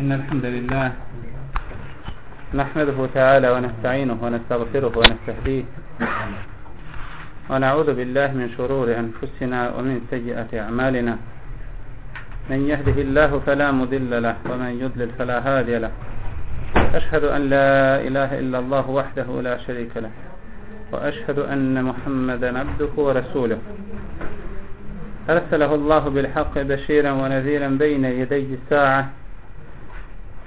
إن الحمد لله نحمده تعالى ونستعينه ونستغفره ونستهديه ونعوذ بالله من شرور أنفسنا ومن سيئة أعمالنا من يهده الله فلا مضل له ومن يضلل فلا هادي له أشهد أن لا إله إلا الله وحده لا شريك له وأشهد أن محمدا عبده ورسوله أرسله الله بالحق بشيرا ونذيرا بين يدي الساعة.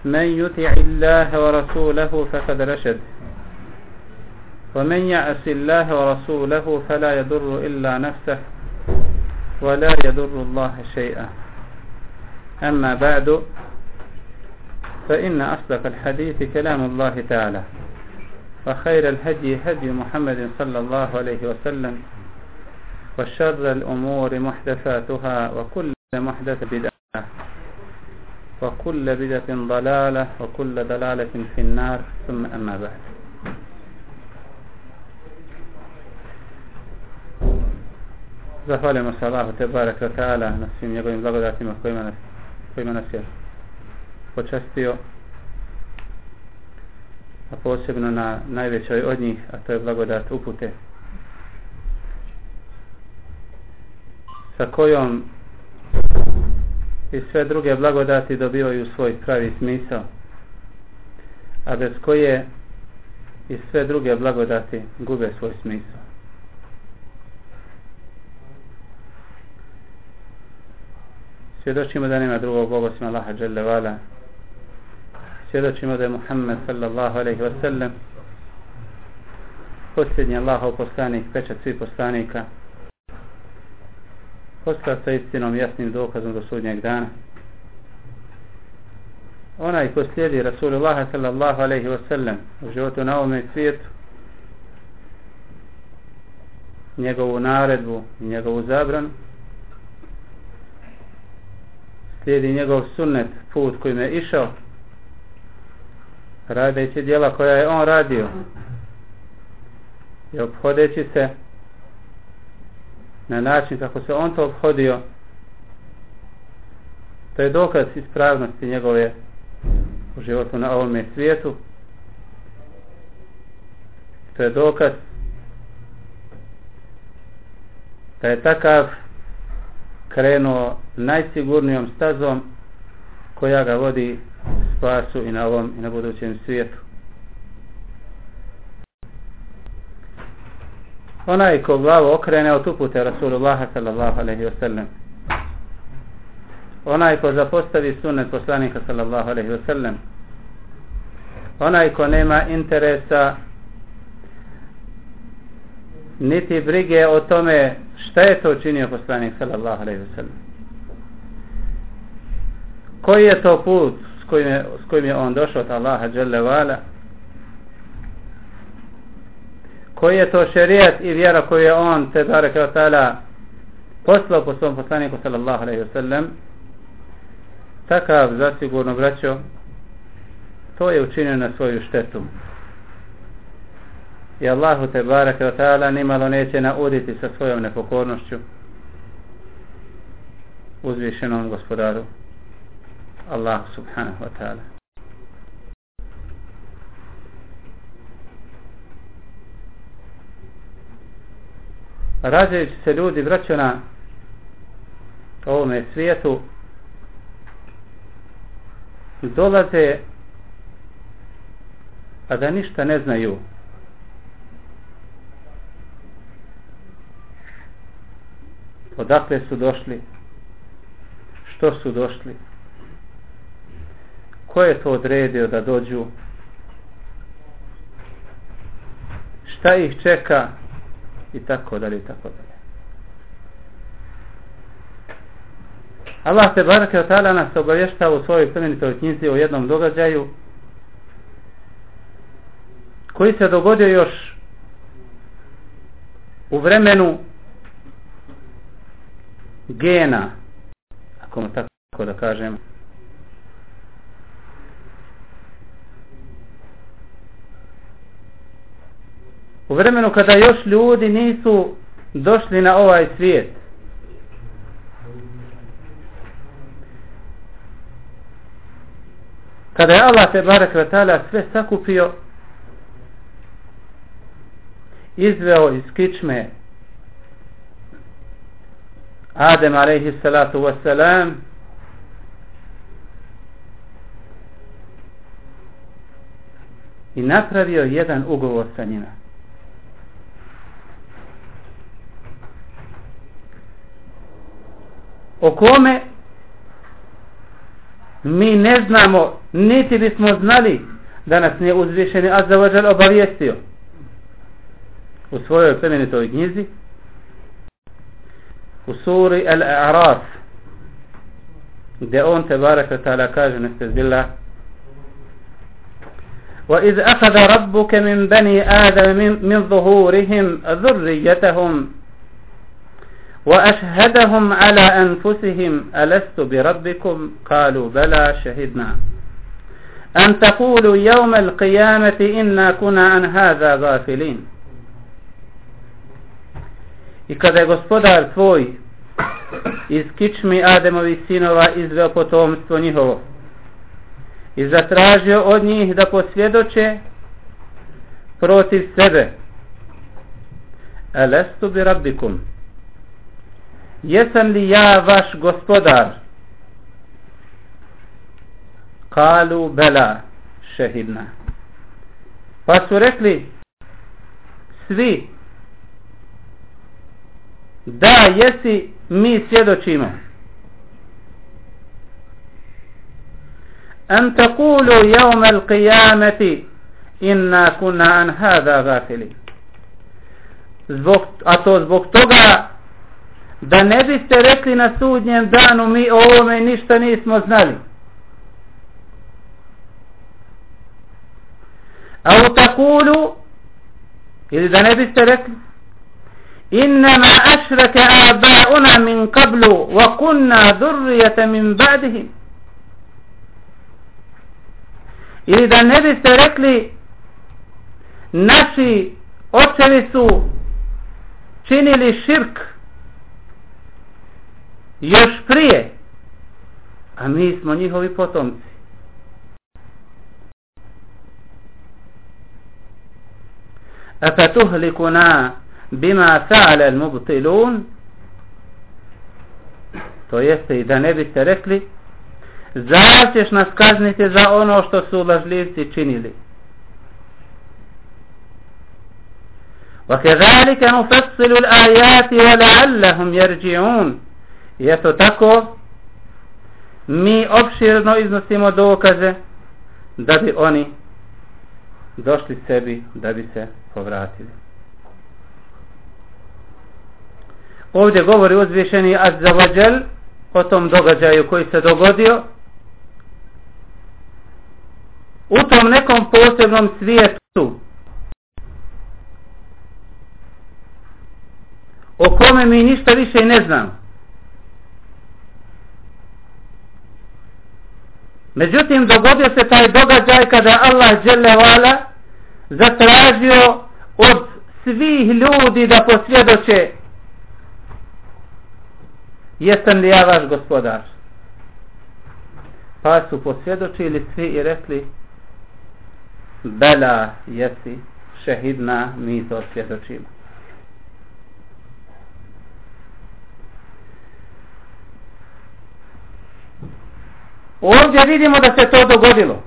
من يطع الله ورسوله فقد رشد. ومن يعص الله ورسوله فلا يضر إلا نفسه ولا يضر الله شيئا. أما بعد فإن أصدق الحديث كلام الله تعالى وخير الهدي هدي محمد صلى الله عليه وسلم. وشر الأمور محدثاتها وكل محدث بدعة وكل بدعة ضلالة وكل ضلالة في النار ثم أما بعد Zahvaljujemo se Allahu te barek wa ta'ala na svim njegovim blagodatima kojima nas, kojima nas je počastio a posebno na najvećoj od njih a to je blagodat upute sa kojom i sve druge blagodati dobivaju svoj pravi smisao a bez koje i sve druge blagodati gube svoj smisao. Svjedočimo da nema drugog Boga osim Allaha Đalla Vala svjedočimo da je Muhammed sallallahu alaihi wa sallam posljednji Allahov poslanik pečat svih poslanika postao sa istinom jasnim dokazom do sudnjeg dana. Onaj ko slijedi Rasulullah sallallahu alaihi wa sallam u životu na ovome svijetu njegovu naredbu i njegovu zabranu slijedi njegov sunnet, put kojim je išao, radeći djela koja je on radio i obhodeći se na način kako se on to obhodio, to je dokaz ispravnosti njegove u životu na ovome svijetu. To je dokaz da je takav krenuo najsigurnijom stazom koja ga vodi spasu i na ovom i na budućem svijetu. Onaj ko glavu okrene od upute Rasulullaha sallallahu alaihi wa sallam. Onaj ko zapostavi sunnet poslanika sallallahu alaihi wa sallam. Onaj ko nema interesa niti brige o tome šta je to učinio poslanik sallallahu alejhi ve sellem koji je to put s kojim je, s kojim je on došao od Allaha dželle vala koji je to šerijat i vjera koju je on te bareke taala poslao po svom poslaniku sallallahu alejhi ve sellem takav zasigurno braćo to je učinio na svoju štetu. I Allahu te bareke wa ta'ala nimalo neće nauditi sa svojom nepokornošću uzvišenom gospodaru Allah subhanahu wa ta'ala. Rađajući se ljudi vraću na ovome svijetu dolaze a da ništa ne znaju. Odakle su došli? Što su došli? Ko je to odredio da dođu? Šta ih čeka? I tako dalje i tako dalje. Allah te barake od tada nas obavještava u svojoj plemenitoj knjizi o jednom događaju koji se dogodio još u vremenu gena ako tako da kažem u vremenu kada još ljudi nisu došli na ovaj svijet kada je Allah te barak vatala sve sakupio izveo iz kičme Adem alaihi salatu wasalam i napravio jedan ugovor sa njima. O kome mi ne znamo, niti bismo znali da nas nije uzvišeni Azza obavijestio u svojoj plemenitoj knjizi u suri Al-A'raf gdje on te baraka ta'ala kaže nestezbillah وإذ أخذ ربك من بني آدم من ظهورهم ذريتهم وأشهدهم على أنفسهم ألست بربكم قالوا بلى شهدنا أن تقولوا يوم القيامة إنا كنا عن هذا غافلين I kada je gospodar tvoj iz kičmi Ademovi sinova izveo potomstvo njihovo i zatražio od njih da posvjedoče protiv sebe. Elestu bi rabbikum. jesam li ja vaš gospodar? Kalu bela šehidna. Pa su rekli svi da jesi mi svjedočimo. أن تقولوا يوم القيامة إنا كنا عن هذا غافلين. أتو زبوك توغا da ne biste rekli na sudnjem danu mi o ovome ništa nismo znali. A u takulu ili da ne biste rekli innama ašrake aba'una min qablu wa kunna dhurrijata min ba'dihim ili da ne biste rekli naši očevi su činili širk još prije a mi smo njihovi potomci أفتهلكنا بما فعل المبطلون to jeste i da ne biste rekli Zar ćeš nas kazniti za ono što su lažljivci činili? وكذلك نفصل الآيات ولعلهم يرجعون I eto tako mi opširno iznosimo dokaze da bi oni došli sebi da bi se povratili. Ovdje govori uzvišeni Azza o tom događaju koji se dogodio u tom nekom posebnom svijetu o kome mi ništa više ne znam. Međutim, dogodio se taj događaj kada Allah dželevala zatražio od svih ljudi da posvjedoče jesam li ja vaš gospodar? Pa su posvjedočili svi i rekli Bela jesi šehidna, mi to svjedočimo. Ovdje vidimo da se to dogodilo.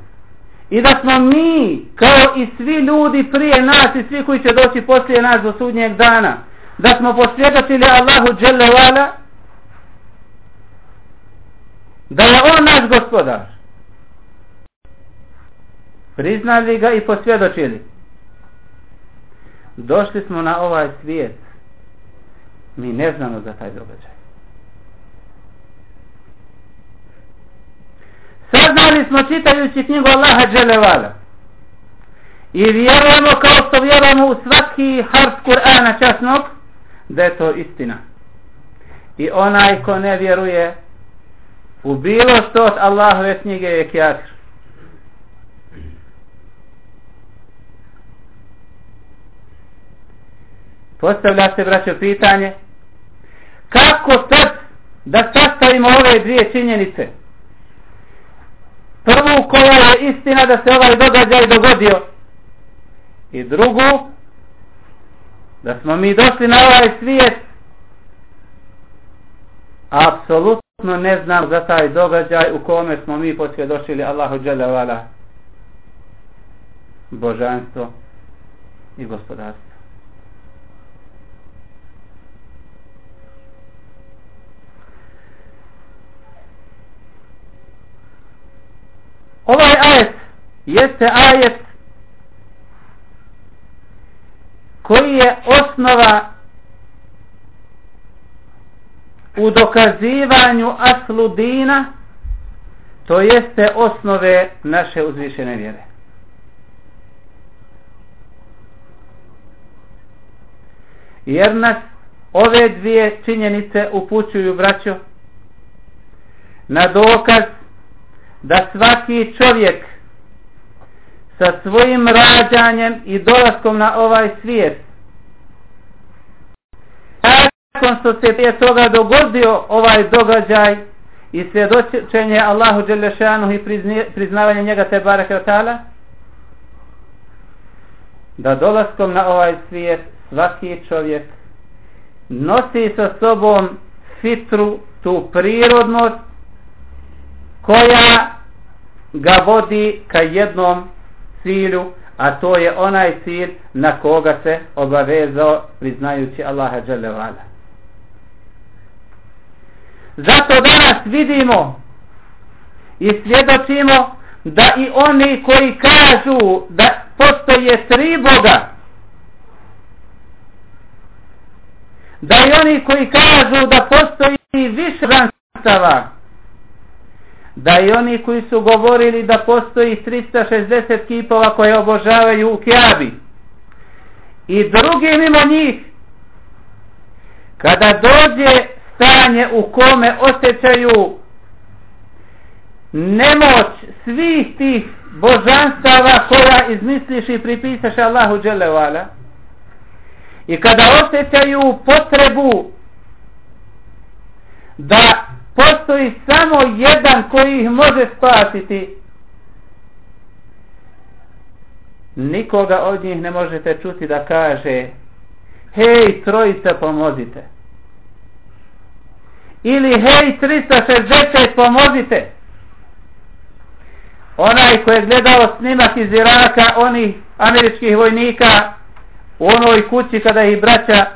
I da smo mi, kao i svi ljudi prije nas i svi koji će doći poslije nas do sudnjeg dana, da smo posvjedočili Allahu Đelevala, da je on naš gospodar priznali ga i posvjedočili. Došli smo na ovaj svijet. Mi ne znamo za taj događaj. Saznali smo čitajući knjigu Allaha Đelevala. I vjerujemo kao što vjerujemo u svaki harf Kur'ana časnog, da je to istina. I onaj ko ne vjeruje u bilo što od Allahove knjige je kjafir. Postavlja se, braćo, pitanje kako sad da sastavimo ove dvije činjenice? Prvu koja je istina da se ovaj događaj dogodio i drugu da smo mi došli na ovaj svijet apsolutno ne znam za taj događaj u kome smo mi posvjedošili Allahu Đelevala božanstvo i gospodarstvo. Ovaj ajet jeste ajet koji je osnova u dokazivanju aslu dina to jeste osnove naše uzvišene vjere. Jer nas ove dvije činjenice upućuju braćo na dokaz da svaki čovjek sa svojim rađanjem i dolaskom na ovaj svijet nakon što se prije toga dogodio ovaj događaj i svjedočenje Allahu Đelešanu i priznavanje njega te barake da dolaskom na ovaj svijet svaki čovjek nosi sa sobom fitru tu prirodnost koja ga vodi ka jednom cilju, a to je onaj cilj na koga se obavezao priznajući Allaha Đelevala. Zato danas vidimo i svjedočimo da i oni koji kažu da postoje tri Boga, da i oni koji kažu da postoji više ranstava, da i oni koji su govorili da postoji 360 kipova koje obožavaju u Kjabi i drugi mimo njih kada dođe stanje u kome osjećaju nemoć svih tih božanstava koja izmisliš i pripisaš Allahu Đelevala i kada osjećaju potrebu da postoji samo jedan koji ih može spasiti. Nikoga od njih ne možete čuti da kaže hej trojice pomozite. Ili hej 360 pomozite. Onaj ko je gledao snimak iz Iraka onih američkih vojnika u onoj kući kada ih braća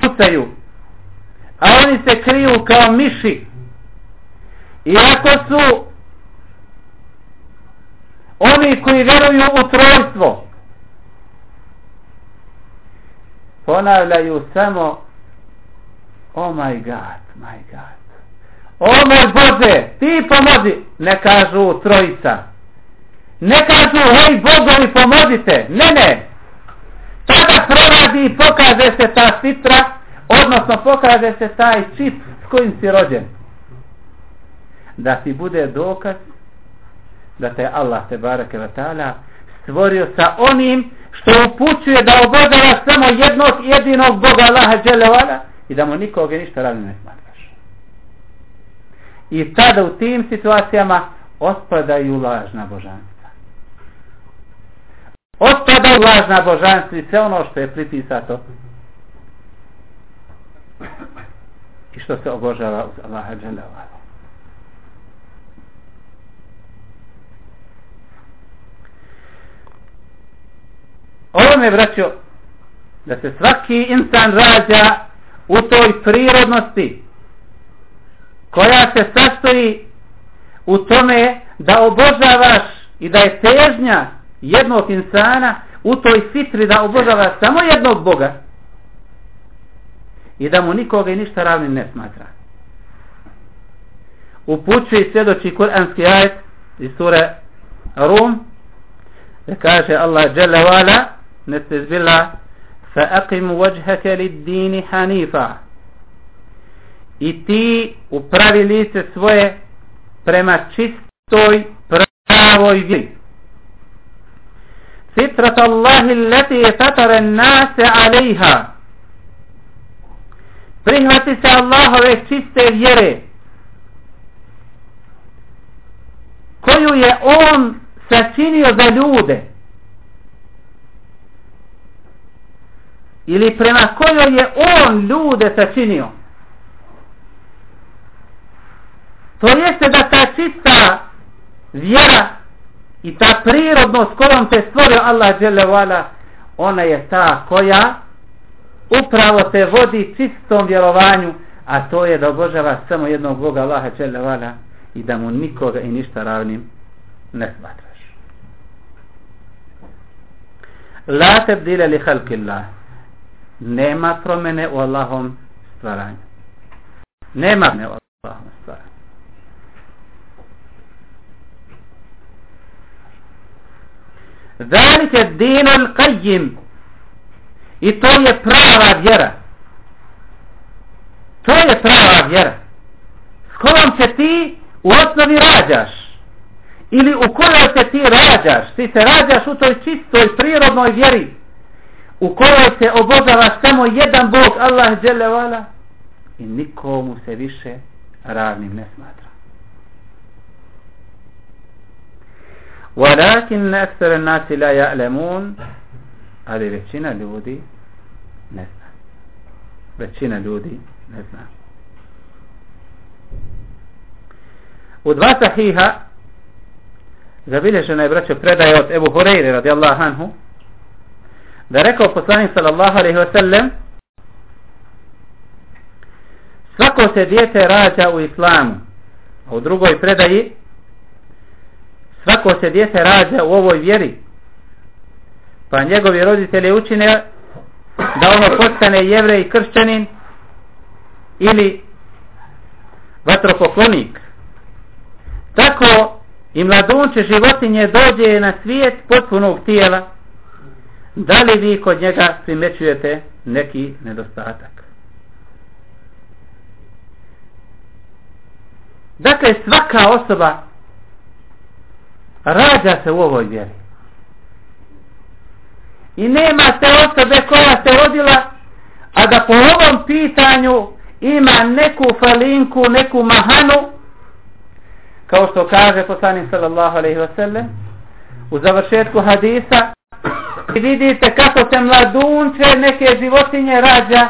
pucaju a oni se kriju kao miši. Iako su oni koji veruju u trojstvo ponavljaju samo oh my god, my god o moj Bože ti pomozi. Ne kažu trojica ne kažu hej Bogovi pomozite. Ne ne. Tada proradi i pokaže se ta sitra odnosno pokaže se taj čip s kojim si rođen. Da ti bude dokaz da te Allah te barake vatala stvorio sa onim što upućuje da obožava samo jednog jedinog Boga Allaha dželevala i da mu nikoga ništa radi ne smatraš. I tada u tim situacijama otpadaju lažna božanstva. Otpadaju lažna božanstva i sve ono što je pripisato i što se obožava uz Allaha Đelevala. Ovo me vraćao da se svaki insan rađa u toj prirodnosti koja se sastoji u tome da obožavaš i da je težnja jednog insana u toj fitri da obožava samo jednog Boga i da mu nikoga i ništa ravnim ne smatra. Upućuje i svjedoči kuranski ajet iz sure Rum da kaže Allah Jalla wala nestezbila fa aqim wajhaka lid dini hanifa. I ti upravi lice svoje prema čistoj pravoj vjeri. Fitrat Allahi leti fatara nase alejha prihvati se Allahove čiste vjere. Koju je on sačinio za ljude. Ili prema kojoj je on ljude sačinio. To jeste da ta čista vjera i ta prirodnost kojom te stvorio Allah dželevala ona je ta koja upravo te vodi čistom vjerovanju a to je da obožava samo jednog Boga Allaha dželevala i da mu nikoga i ništa ravnim ne smatraš. La tebdile li halkillah nema promene u Allahom stvaranju. Nema promene u Allahom stvaranju. Zalike dinan qajjim i to je prava vjera to je prava vjera s kojom se ti u osnovi rađaš ili u kojoj se ti rađaš ti se rađaš u toj čistoj prirodnoj vjeri u kojoj se obožava samo jedan Bog Allah dželevala i nikomu se više ravnim ne smatra ولكن أكثر الناس لا يعلمون ali većina ljudi ne zna. Većina ljudi ne zna. U dva sahiha zabilježena je braćo predaje od Ebu Hureyre radijallahu anhu da je rekao poslanik sallallahu alaihi wa sallam svako se dijete rađa u islamu. A u drugoj predaji svako se dijete rađa u ovoj vjeri pa njegovi roditelji učine da ono postane jevrej i kršćanin ili vatropoklonik tako i mladunče životinje dođe na svijet potpunog tijela. Da li vi kod njega primećujete neki nedostatak? Dakle svaka osoba rađa se u ovoj vjeri. I nema te osobe koja se rodila, a da po ovom pitanju ima neku falinku, neku mahanu, kao što kaže poslanik sallallahu alaihi ve sellem u završetku hadisa, i vidite kako se mladunče neke životinje rađa,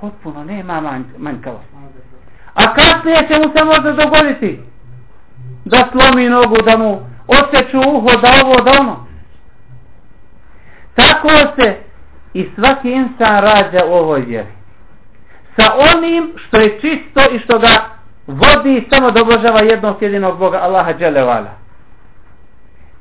potpuno nema manj, manjkavost. A kasnije će mu se možda dogoditi da slomi nogu, da mu osjeću uho da ovo da ono. Tako se i svaki insan rađa u ovoj vjeri. Sa onim što je čisto i što ga vodi samo da obožava jednog jedinog Boga Allaha Đelevala.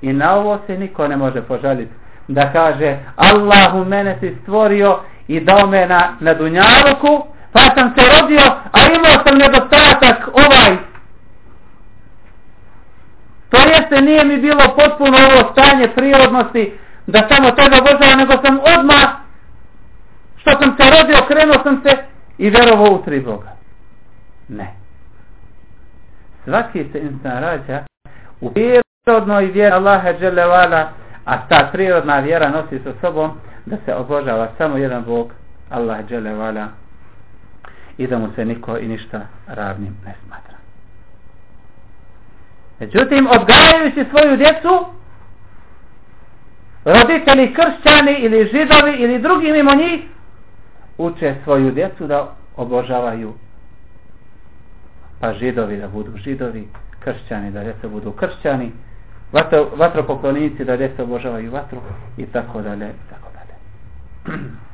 I na ovo se niko ne može požaliti. Da kaže Allahu mene si stvorio i dao me na, na dunjaluku pa sam se rodio a imao sam nedostatak ovaj To jeste, nije mi bilo potpuno ovo stanje prirodnosti da samo tebe obožavam, nego sam odmah što sam se rodio, krenuo sam se i verovao u tri Boga. Ne. Svaki se insan rađa u prirodnoj vjeri Allaha Đelevala, a ta prirodna vjera nosi sa sobom da se obožava samo jedan Bog, Allah Đelevala, i da mu se niko i ništa ravnim ne smatra. Međutim, odgajajući svoju djecu, roditelji kršćani ili židovi ili drugi mimo njih, uče svoju djecu da obožavaju pa židovi da budu židovi, kršćani da djeca budu kršćani, vatro, vatropoklonici da djeca obožavaju vatru i tako dalje, tako dalje.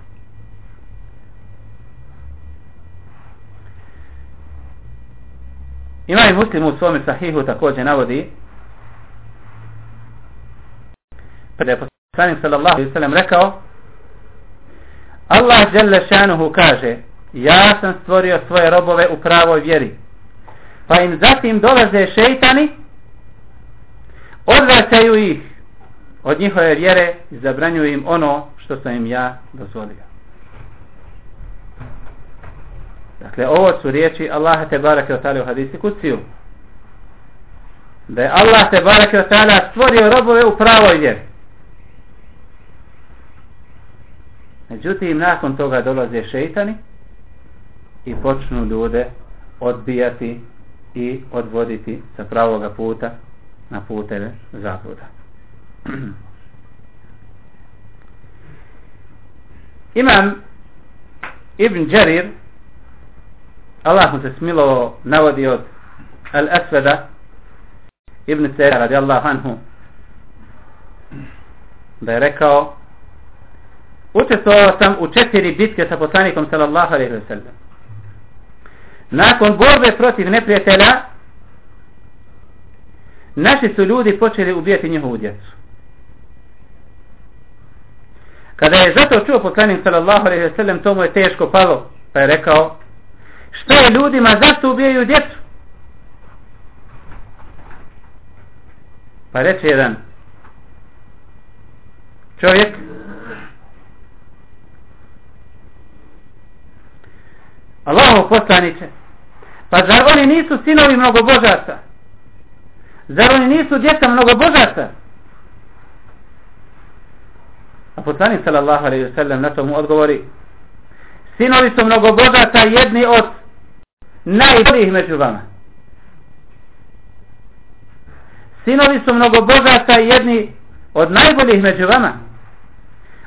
Ima i muslim u svome sahihu također navodi da je poslanik sallallahu alaihi sallam rekao Allah dželle šanuhu kaže ja sam stvorio svoje robove u pravoj vjeri pa im zatim dolaze šeitani odvraćaju ih od njihove vjere i zabranjuju im ono što sam im ja dozvolio Dakle, ovo su riječi Allaha te barake o tali u hadisi kuciju. Da je Allah te barake o tali stvorio robove u pravoj vjeri. Međutim, nakon toga dolaze šeitani i počnu ljude odbijati i odvoditi sa pravoga puta na puteve zabluda. Imam Ibn Jarir Allah mu se smilo navodi od Al-Asveda Ibn Sera radijallahu anhu da je rekao učestvovao sam u četiri bitke sa poslanikom sallallahu alaihi wa sallam. Nakon borbe protiv neprijatelja naši su ljudi počeli ubijati njihovu djecu. Kada je zato čuo poslanik sallallahu alaihi wa sallam to mu je teško palo pa je rekao što je ljudima zašto ubijaju djecu? Pa reče jedan čovjek Allahov poslaniće pa zar oni nisu sinovi mnogobožaca zar oni nisu djeca mnogobožaca a poslanik sallallahu alaihi wa sallam na tomu odgovori sinovi su mnogobožaca jedni od najboljih među vama. Sinovi su mnogobožaca jedni od najboljih među vama.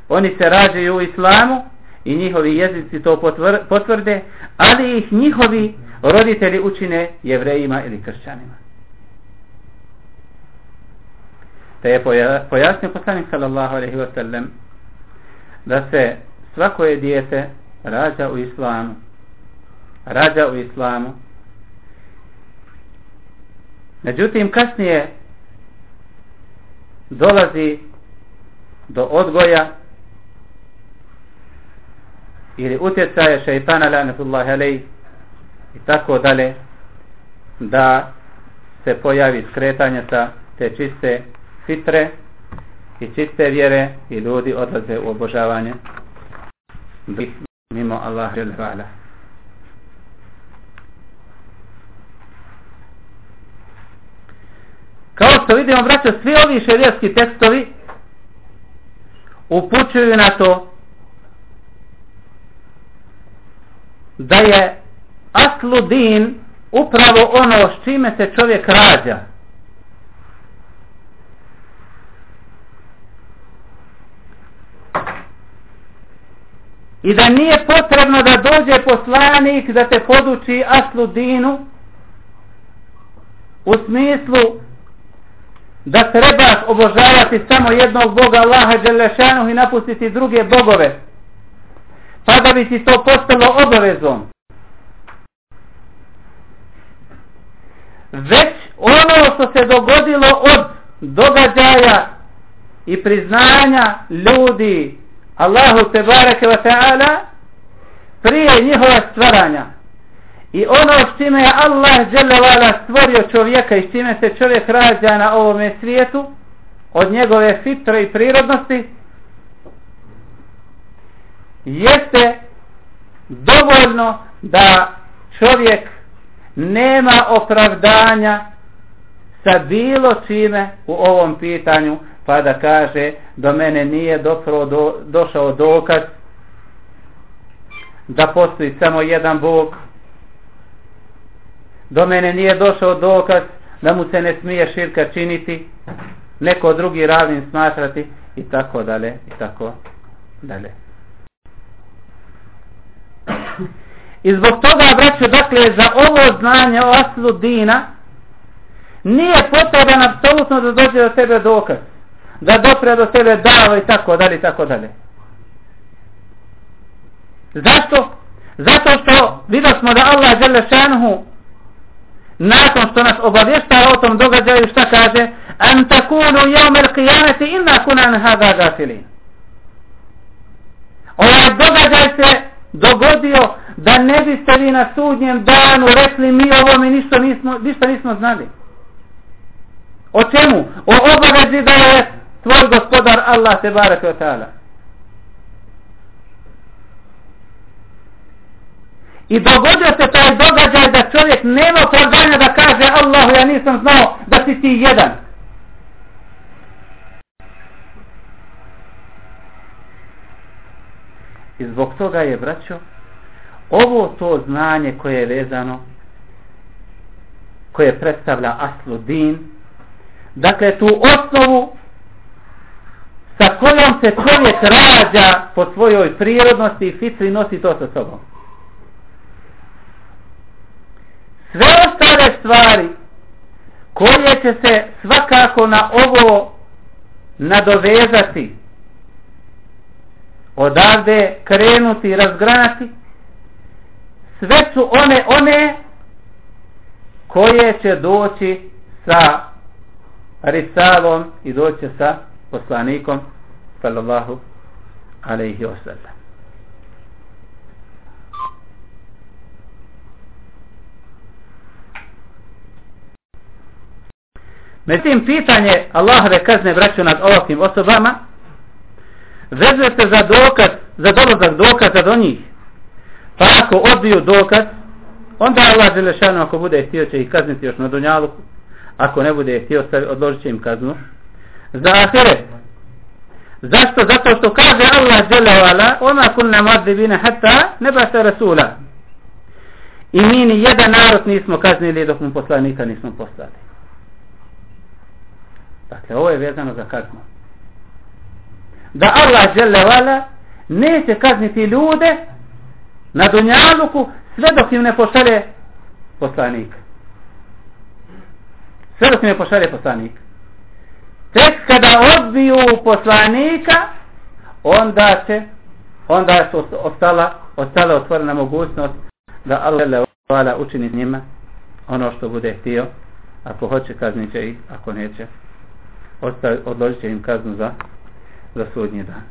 Oni se rađaju u islamu i njihovi jezici to potvrde, ali ih njihovi roditelji učine jevrejima ili kršćanima. Te je pojasnio poslanik sallallahu alaihi wa sallam da se svako je dijete rađa u islamu, rađa u islamu. Međutim, kasnije dolazi do odgoja ili utjecaje šeitana lanetullah alej i tako dalje da se pojavi skretanje sa te čiste fitre i čiste vjere i ljudi odlaze u obožavanje mimo Allah ili. Kao što vidimo, braćo, svi ovi šerijski tekstovi upućuju na to da je aslu din upravo ono s čime se čovjek rađa. I da nije potrebno da dođe poslanik da te poduči aslu dinu u smislu da trebaš obožavati samo jednog Boga Allaha Đelešanu i napustiti druge bogove pa da bi ti to postalo obavezom. Već ono što se dogodilo od događaja i priznanja ljudi Allahu te barake wa ta'ala prije njihova stvaranja i ono s čime je Allah dželevala stvorio čovjeka i s čime se čovjek rađa na ovome svijetu od njegove fitre i prirodnosti jeste dovoljno da čovjek nema opravdanja sa bilo čime u ovom pitanju pa da kaže do mene nije dopro do, došao dokaz da postoji samo jedan Bog. Do mene nije došao dokaz da mu se ne smije širka činiti neko drugi ravnim smatrati i tako dalje i tako dalje. I zbog toga, braću, dakle, za ovo znanje o aslu dina, nije potreban apsolutno da dođe do tebe dokaz. Da dopre do tebe dava i tako dalje i tako dalje. Zašto? Zato što vidio smo da Allah žele šanuhu nakon što nas obavješta o tom događaju šta kaže an takunu jomel qiyamati inna kunan hada gafilin. Ovaj događaj se dogodio da ne biste vi na sudnjem danu rekli mi ovo mi ništa nismo, ništa nismo znali. O čemu? O obavezi da je tvoj gospodar Allah te barake o ta'ala. I dogodio se taj događaj da čovjek nema opravdanja da kaže Allahu ja nisam znao da si ti jedan. I zbog toga je, braćo, ovo to znanje koje je vezano, koje predstavlja aslu din, dakle tu osnovu sa kojom se čovjek rađa po svojoj prirodnosti i fitri nosi to sa sobom. Sve ostale stvari koje će se svakako na ovo nadovezati odavde krenuti i razgranati sve su one one koje će doći sa risalom i doći sa poslanikom sallallahu alaihi wasallam. Međutim, pitanje Allahove kazne vraću nad ovakvim osobama vezuje se za dokaz, za dolazak dokaza do njih. Pa ako odbiju dokaz, onda Allah Želešanu ako bude htio će ih kazniti još na Dunjaluku, ako ne bude htio odložit će im kaznu. Za ahire. Zašto? Zato što kaže Allah Želevala, ona kunna muadzibina hatta nebasa Rasula. I mi ni jedan narod nismo kaznili dok mu poslanika nismo poslali. Dakle, ovo je vezano za kaznu. Da Allah Želevala neće kazniti ljude na Dunjaluku sve dok im ne pošalje poslanik. Sve dok im ne pošalje poslanik. Tek kada odbiju poslanika, onda će, onda je ostala, ostala otvorena mogućnost da Allah učini njima ono što bude htio. Ako hoće kaznit će ih, ako neće, odložit će im kaznu za, za sudnji dan.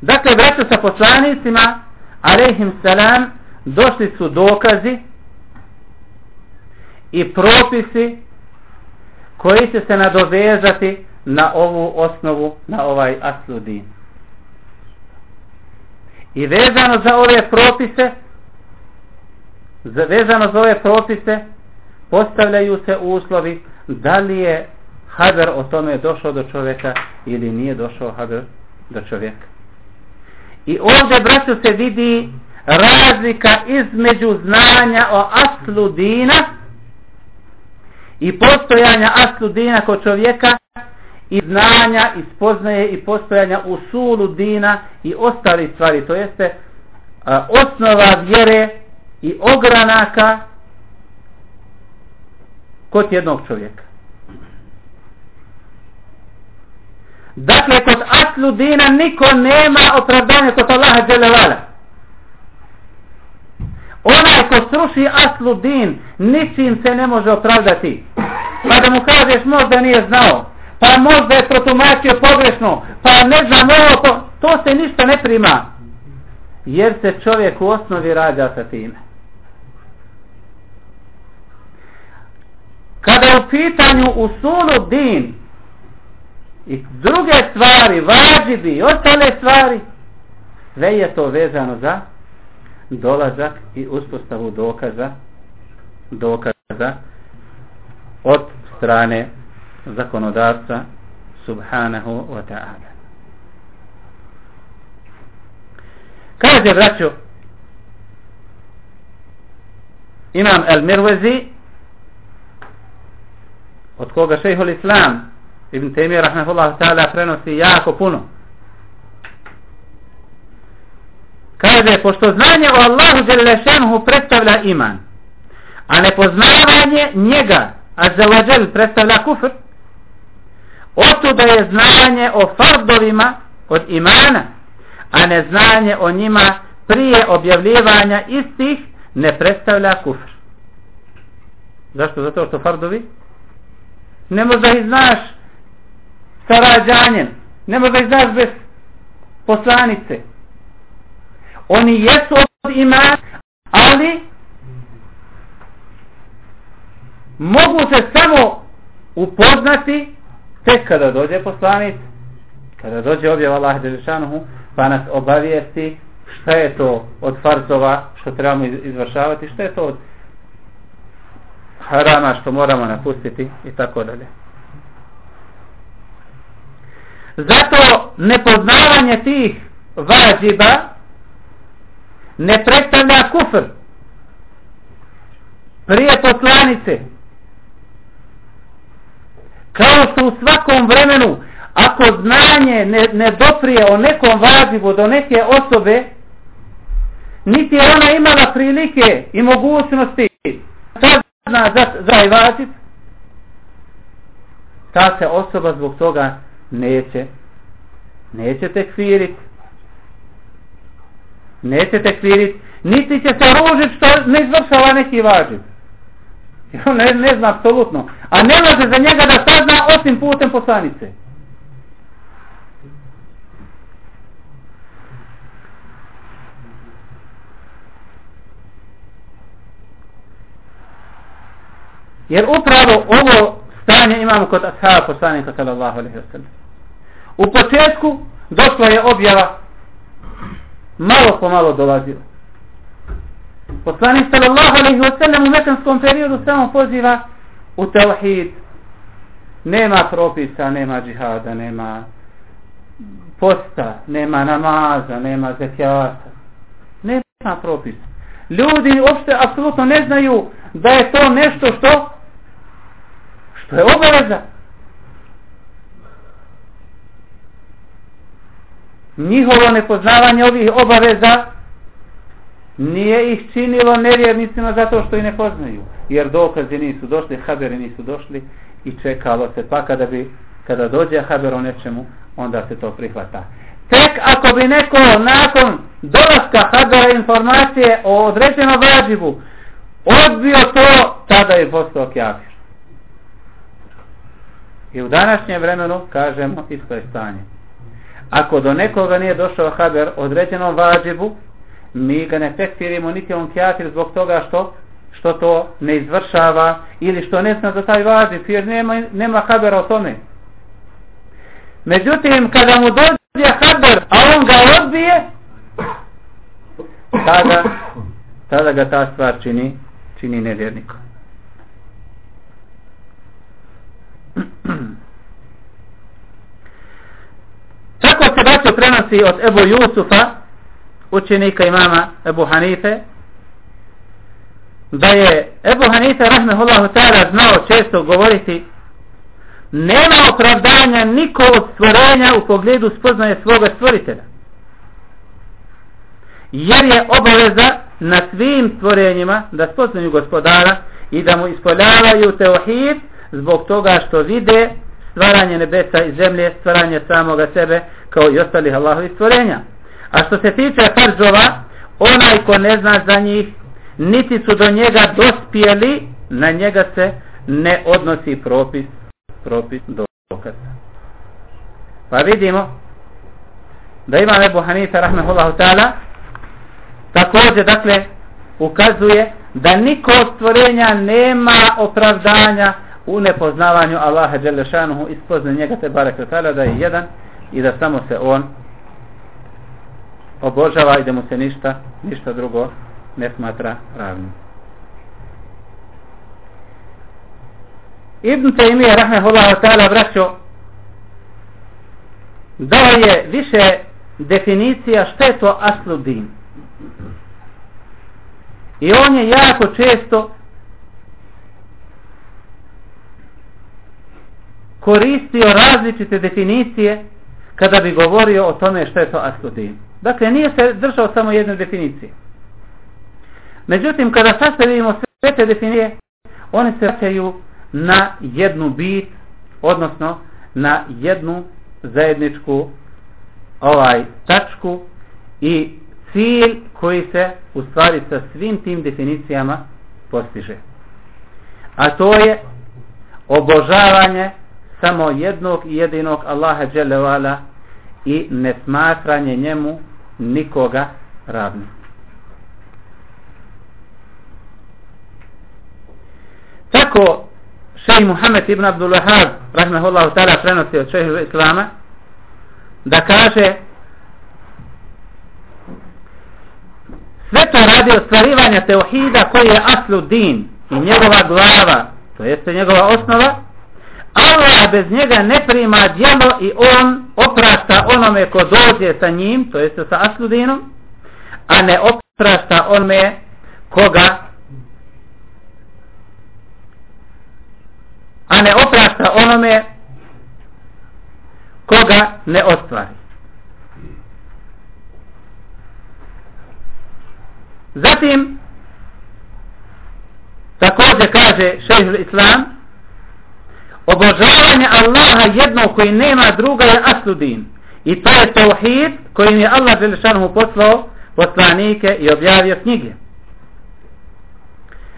Dakle, vraću sa poslanicima, alaihim salam, došli su dokazi i propisi koji će se nadovezati na ovu osnovu, na ovaj asludin. I vezano za ove propise, vezano za ove propise, postavljaju se uslovi da li je haber o tome došao do čovjeka ili nije došao haber do čovjeka. I ovdje, braću, se vidi razlika između znanja o aslu dina i postojanja aslu dina kod čovjeka i znanja i spoznaje i postojanja usulu dina i ostali stvari. To jeste a, osnova vjere i ogranaka kod jednog čovjeka. Dakle, kod aslu dina niko nema opravdanja kod Allaha dželevala. Onaj ko sruši aslu din, ničim se ne može opravdati. Pa da mu kažeš možda nije znao, pa možda je protumačio pogrešno, pa ne znam ovo, to, to se ništa ne prima. Jer se čovjek u osnovi rađa sa time. Kada u pitanju usulu din, i druge stvari, vađibi i ostale stvari, sve je to vezano za dolazak i uspostavu dokaza dokaza od strane zakonodavca subhanahu wa ta'ala. Kaže, braćo imam El Mirwazi, od koga šejhul Islam, Ibn Taymi rahmehullah ta'ala prenosi jako puno. Kaže, pošto znanje o Allahu Đelešanuhu predstavlja iman, a nepoznavanje njega, a zelađel predstavlja kufr, otuda je znanje o fardovima od imana, a neznanje o njima prije objavljivanja istih ne predstavlja kufr. Zašto? Zato što fardovi ne možda ih znaš sa rađanjem. Ne može da znaš bez poslanice. Oni jesu od ima, ali mogu se samo upoznati tek kada dođe poslanic, kada dođe objav Allah Đelešanuhu, pa nas obavijesti šta je to od farzova što trebamo izvršavati, šta je to od harama što moramo napustiti i tako dalje. Zato nepoznavanje tih vađiba ne predstavlja kufr. prije poslanice. Kao što u svakom vremenu, ako znanje ne, ne doprije o nekom vađibu do neke osobe, niti je ona imala prilike i mogućnosti zna za, za vađiv, ta se osoba zbog toga neće neće tekfirit neće tekfirit niti će se ružit što ne izvršava neki važiv on ne, ne zna apsolutno. A ne može za njega da sazna osim putem poslanice. Jer upravo ovo stanje imamo kod ashaba poslanika sallallahu alaihi wa sallam. U početku došla je objava malo po malo dolazila poslanik sallallahu alaihi wa sallam u mekanskom periodu samo poziva u tevhid. Nema propisa, nema džihada nema posta, nema namaza, nema zekijata. Nema propisa. Ljudi uopšte apsolutno ne znaju da je to nešto što To je obaveza. Njihovo nepoznavanje ovih obaveza nije ih činilo nevjernicima zato što ih ne poznaju. Jer dokazi nisu došli, haberi nisu došli i čekalo se pa kada bi kada dođe haber o nečemu, onda se to prihvata. Tek ako bi neko nakon dolaska habera informacije o određenom vađivu odbio to, tada je postao kjafir. I u današnjem vremenu kažemo isto je stanje. Ako do nekoga nije došao haber određenom vađibu, mi ga ne tekfirimo niti on kjatir zbog toga što što to ne izvršava ili što ne zna za taj vađib, jer nema, nema habera o tome. Međutim, kada mu dođe haber, a on ga odbije, tada, tada ga ta stvar čini, čini nevjernikom. Tako se braćo prenosi od Ebu Jusufa, učenika imama Ebu Hanife, da je Ebu Hanife rahmehullahu ta'ala znao često govoriti nema opravdanja niko od stvorenja u pogledu spoznaje svoga stvoritelja. Jer je obaveza na svim stvorenjima da spoznaju gospodara i da mu ispoljavaju teohid zbog toga što vide stvaranje nebesa i zemlje, stvaranje samoga sebe kao i ostalih Allahovi stvorenja. A što se tiče farzova, onaj ko ne zna za njih, niti su do njega dospjeli, na njega se ne odnosi propis, propis dokaza. Pa vidimo da ima Ebu Hanifa rahmehullahu ta'ala također dakle ukazuje da niko od stvorenja nema opravdanja u nepoznavanju Allaha dželle ispozne njega te barek ta'ala da je jedan i da samo se on obožava i da mu se ništa ništa drugo ne smatra ravnim. Ibn Taymiyyah rahmehullah ta'ala vraćao dao je više definicija što je to aslu din. I on je jako često koristio različite definicije kada bi govorio o tome što je to asludin. Dakle, nije se držao samo jedne definicije. Međutim, kada sastavimo sve te definicije, one se vraćaju na jednu bit, odnosno na jednu zajedničku ovaj tačku i cilj koji se u stvari sa svim tim definicijama postiže. A to je obožavanje samo jednog i jedinog Allaha dželevala i ne smatranje njemu nikoga ravnim. Tako šeji Muhammed ibn Abdul Wahab rahmehullahu ta'ala prenosi od šeji Islama da kaže sve to radi ostvarivanja teohida koji je aslu din i njegova glava to jeste njegova osnova Allah bez njega ne prima djelo i on oprašta onome ko dođe sa njim, to jeste sa Asludinom, a ne oprašta onome koga a ne oprašta onome koga ne ostvari. Zatim, također kaže šehr Islam, obožavanje Allaha jednog koji nema druga je asludin. I to je tauhid kojim je Allah Želešanuhu poslao poslanike i objavio knjige.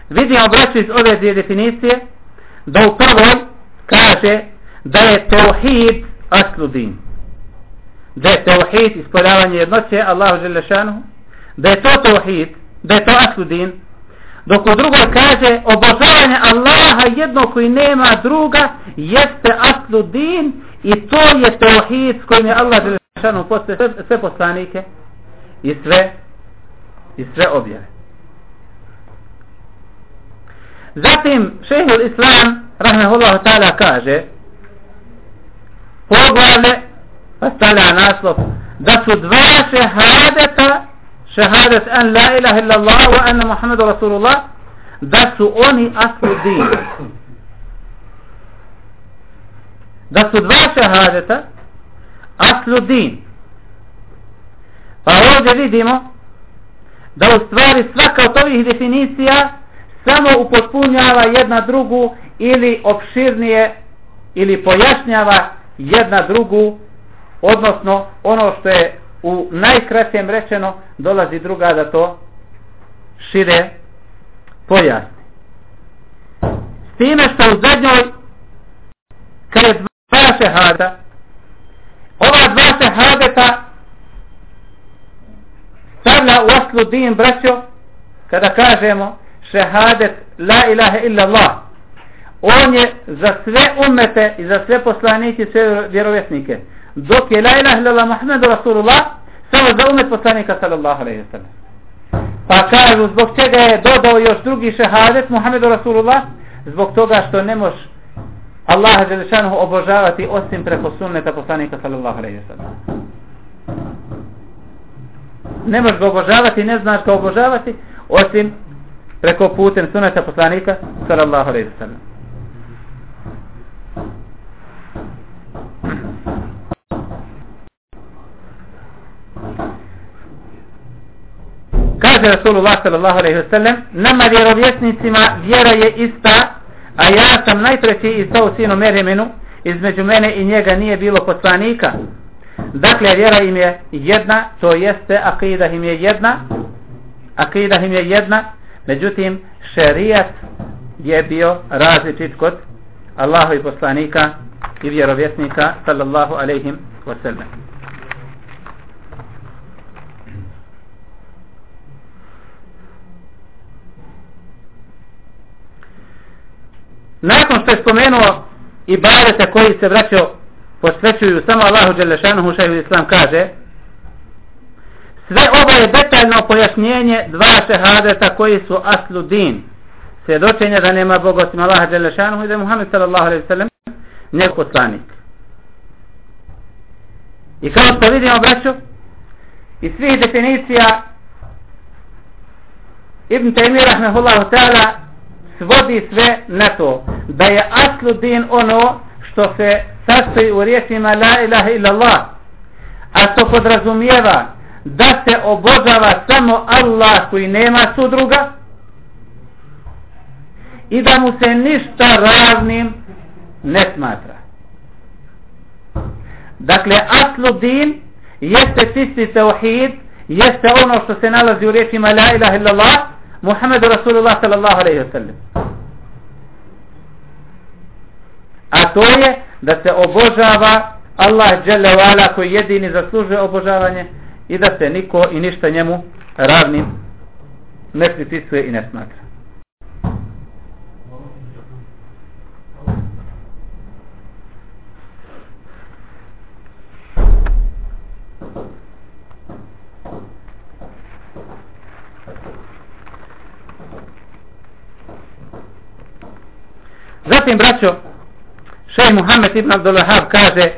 Vidimo, braću, iz ove dvije definicije, da u prvoj kaže da je tauhid asludin. Da je tauhid ispoljavanje jednoće Allahu Želešanuhu, da je to tauhid, da je to asludin, dok u drugoj kaže obožavanje Allaha jedno koji nema druga jeste asludin i to je tauhid s kojim je Allah Đelešanu posle sve, sve poslanike i sve i sve objave. Zatim šehul Islam rahmehullahu ta'ala kaže poglavlje pa stavlja naslov da su dva šehadeta šehadet an la ilaha illallah wa anna Muhammedu Rasulullah da su oni aslu din. Da su dva šehadeta aslu din. Pa ovdje vidimo da u stvari svaka od ovih definicija samo upotpunjava jedna drugu ili opširnije ili pojašnjava jedna drugu odnosno ono što je u najkraćem rečeno dolazi druga da to šire pojasni. S time što u zadnjoj kada je dva šehada ova dva šehadeta stavlja u oslu din braćo kada kažemo šehadet la ilaha illa Allah on je za sve umete i za sve poslanike i sve vjerovjesnike dok je la ilaha illa Muhammedu Rasulullah samo za umet poslanika sallallahu alaihi wa sallam. Pa kažu zbog čega je dodao još drugi šehadet Muhammedu Rasulullah? Zbog toga što ne moš Allaha Đelešanuhu obožavati osim preko sunneta poslanika sallallahu alaihi wa sallam. Ne možeš ga obožavati ne znaš ga obožavati osim preko putem suneta poslanika sallallahu alaihi wa sallam. Kaže Rasulullah sallallahu alaihi wa sallam nama vjerovjesnicima vjera je ista a ja sam najpreći iz u sinu Meremenu između mene i njega nije bilo poslanika. Dakle vjera im je jedna to jeste akida im je jedna akida im je jedna međutim šerijat je bio različit kod Allahu i poslanika i vjerovjesnika sallallahu alaihim wa nakon što je spomenuo i barete koji se vraćao posvećuju samo Allahu Đelešanuhu šajhu Islam kaže sve ovo je detaljno pojašnjenje dva šehadeta koji su aslu din. Svjedočenje da nema Boga osim Allaha Đelešanuhu i da je Muhammed sallallahu alaihi sallam njeg poslanik. I kao što vidimo braću iz svih definicija Ibn Taymi rahmehullahu ta'ala svodi sve na to da je aslu din ono što se sastoji u riječima la ilaha illallah a što podrazumijeva da se obožava samo Allah koji nema sudruga i da mu se ništa ravnim ne smatra. Dakle aslu din jeste čisti teuhid jeste ono što se nalazi u riječima la ilaha illallah Muhammed Rasulullah sallallahu alaihi wa sallam. A to je da se obožava Allah dželle vala koji jedini zaslužuje obožavanje i da se niko i ništa njemu ravnim ne pripisuje i ne smatra. Zatim, braćo, šej Muhammed ibn Abdullahab kaže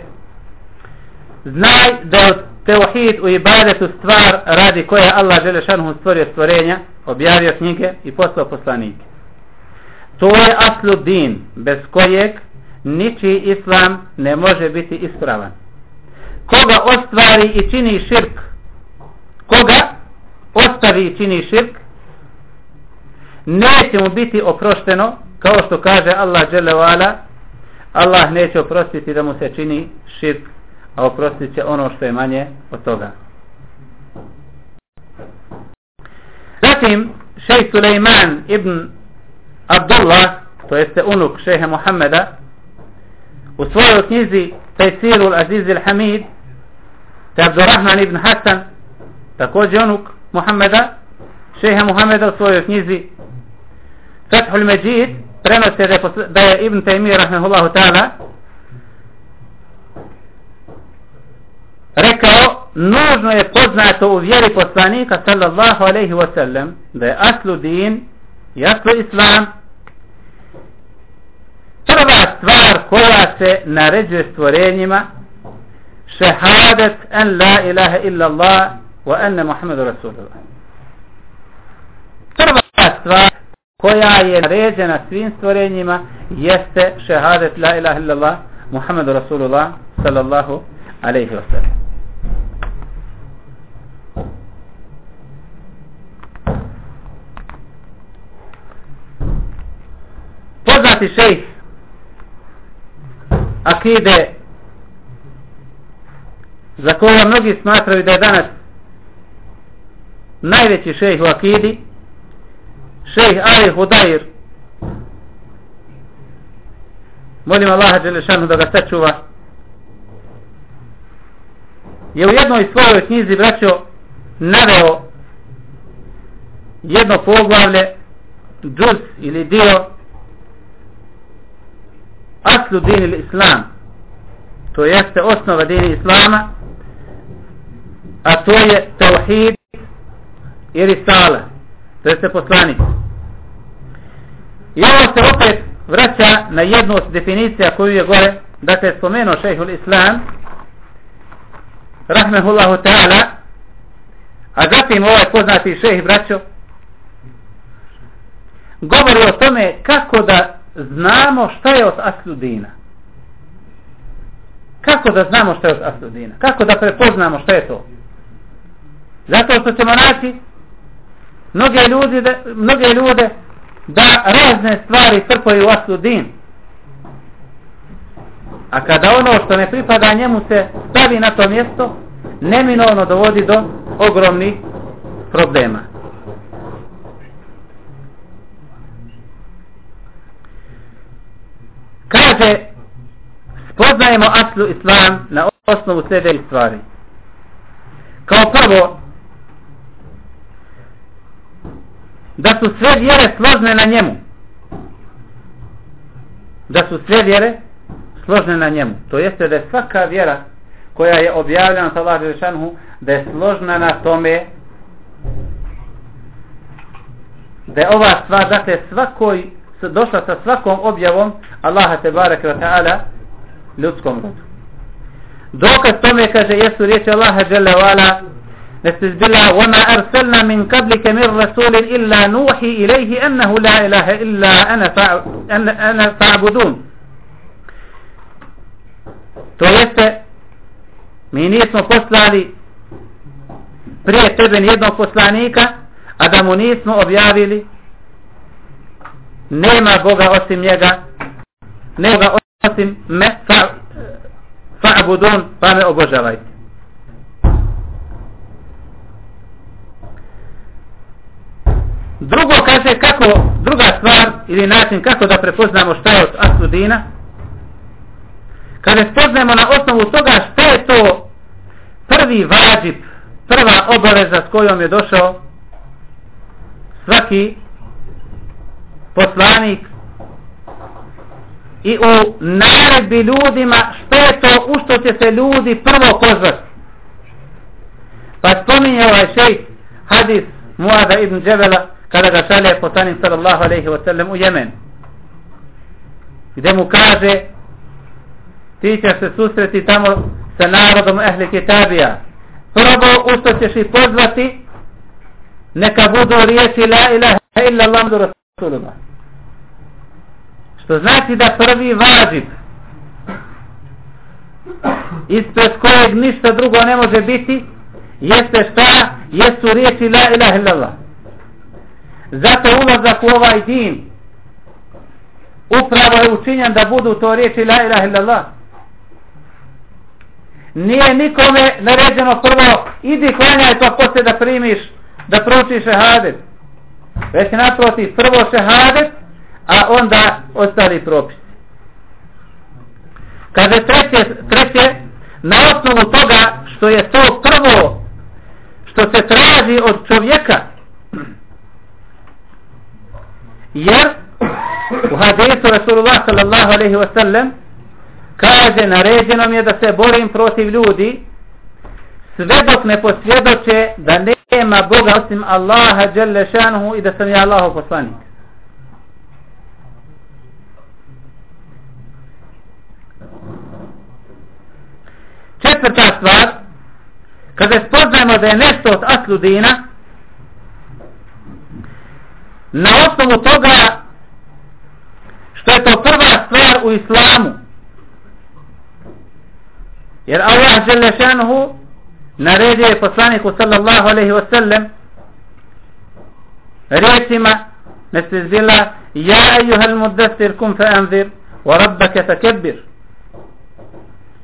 znaj da je teohid u ibadetu stvar radi koje Allah Želešanuhu stvorio stvorenja, objavio knjige i poslao poslanike. To je aslu din, bez kojeg ničiji islam ne može biti ispravan. Koga ostvari i čini širk, koga ostavi i čini širk, neće mu biti oprošteno, kao što kaže Allah dželevala, Allah neće oprostiti da mu se čini širk, a oprostit će ono što je manje od toga. Zatim, šej Sulejman ibn Abdullah, to jeste unuk šeha Muhammeda, u svojoj knjizi Tajsirul Aziz il Hamid, te Abdurrahman ibn Hasan, također unuk Muhammeda, šeha Muhammeda u svojoj knjizi Fethul Međid, prenose da je Ibn Taymi rahmehullahu ta'ala rekao nužno je poznato u vjeri poslanika sallallahu alaihi wa sallam da je aslu din i aslu islam prva stvar koja se naređuje stvorenjima šehadet en la ilaha illa Allah wa enne Muhammedu Rasulullah. Prva stvar koja je naređena svim stvorenjima jeste šehadet la ilaha illallah Muhammedu Rasulullah sallallahu alaihi wa sallam. Poznati šejh akide za koga mnogi smatraju da je danas najveći šejh u akidi šejh Ali Hudair molim Allaha Đelešanu da ga sačuva. Je u jednoj svojoj knjizi braćo naveo jedno poglavlje džuz ili dio aslu din islam. To jeste osnova dini islama a to je tauhid i risala to jeste poslanik i ovo se opet vraća na jednu od definicija koju je gore da spomenuo šehhul islam rahmehullahu ta'ala a zatim ovaj poznati šehh braćo govori o tome kako da znamo šta je od asludina. Kako da znamo šta je od asludina? Kako da prepoznamo šta je to? Zato što ćemo naći mnoge, ljudi da, mnoge ljude da razne stvari trpaju u asludin. A kada ono što ne pripada njemu se stavi na to mjesto, neminovno dovodi do ogromnih problema. kaže spoznajemo aslu islam na osnovu sljedećih stvari kao prvo da su sve vjere složne na njemu da su sve vjere složne na njemu to jeste da je svaka vjera koja je objavljena sa Allah Želešanhu, da je složna na tome da je ova stvar dakle svakoj došla sa svakom objavom Allaha te barek wa ta'ala ljudskom rodu. Dokaz tome kaže jesu riječi Allaha jalla nestizbila وَمَا أَرْسَلْنَا مِنْ قَبْلِكَ مِنْ رَسُولٍ إِلَّا نُوحِي إِلَيْهِ أَنَّهُ لَا إِلَهَ إِلَّا أَنَا فَعْبُدُونَ To jeste mi nismo poslali prije tebe nijednog poslanika a da mu nismo objavili nema Boga osim njega nema Boga osim me fa, fa'budun pa me obožavajte Drugo kaže kako druga stvar ili način kako da prepoznamo šta je od asludina kada spoznajemo na osnovu toga šta je to prvi vađib prva obaveza s kojom je došao svaki poslanik i u naredbi ljudima što je to u što će se ljudi prvo pozvati. Pa spominje ovaj šejt hadis Muada ibn Džebela kada ga šalje poslanik sallallahu alejhi ve sellem u Jemen. Gde mu kaže ti ćeš se susreti tamo sa narodom ehli kitabija. Prvo u što ćeš ih pozvati neka budu riječi la ilaha illa Allah Rasulullah. Što znači da prvi važib ispred kojeg ništa drugo ne može biti jeste šta jesu riječi la ilaha illallah zato ulazak u ovaj din. Upravo je učinjen da budu to riječi la ilaha illallah. Nije nikome naređeno prvo idi klanjaj to poslije da primiš da proučiš šehadet. Već naprotiv prvo šehadet a onda ostali propis. kaže treće, treće na osnovu toga što je to prvo što se traži od čovjeka jer u hadisu Rasulullah sallallahu alaihi wasallam kaže naređeno mi je da se borim protiv ljudi sve dok ne posvjedoče da nema Boga osim Allaha dželle šanuhu i da sam ja Allahov poslanik. Četvrta stvar kada spoznajemo da je nešto od asludina, dina na osnovu toga što je to prva stvar u islamu. Jer Allah žele šanuhu naredio je poslaniku sallallahu alaihi wa sallam riječima nestezila ja ejuhel muddasir kum fa anzir wa rabbaka fakebbir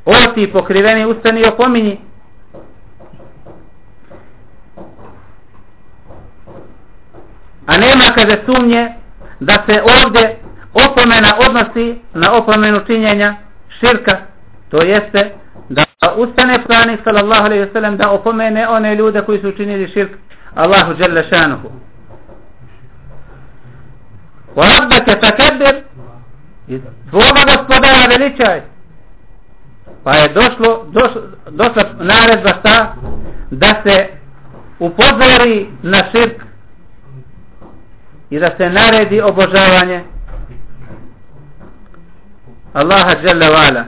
o ti pokriveni ustani i opominji a nema kaže, sumnje da se ovdje opomena odnosi na opomenu činjenja širka to jeste da ustane planik sallallahu alaihi wasallam da opomene one ljude koji su učinili širk Allahu jalla šanuhu. Wa rabbaka takabbir svoga gospodara veličaj. Pa je došlo došlo, došla naredba ta da se upozori na širk i da se naredi obožavanje Allaha dželle Vala.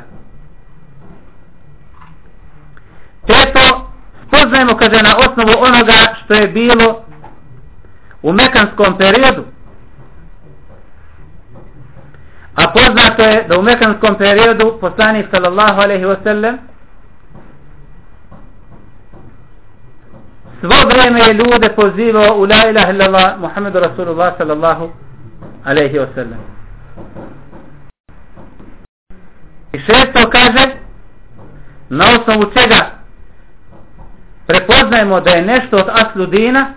Peto, spoznajmo kaže na osnovu onoga što je bilo u mekanskom periodu. A poznato je da u mekanskom periodu poslanik sallallahu alejhi ve sellem svo vrijeme je ljude pozivao u la ilaha illallah Muhammedu Rasulullah sallallahu alaihi wasallam. I šesto kaže na osnovu čega prepoznajemo da je nešto od aslu dina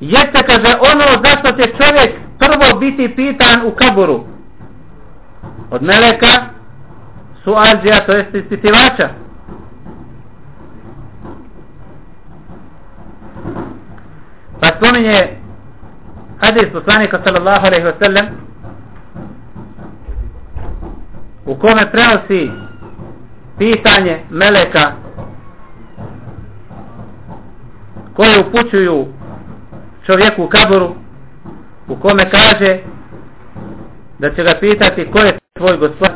jeste kaže ono zašto će čovjek prvo biti pitan u kaburu od meleka su alđija to jest ispitivača pa spominje hadis poslanika sallallahu alaihi wa sallam u kome prenosi pitanje meleka koje upućuju čovjeku u kaboru u kome kaže da će ga pitati ko je tvoj gospod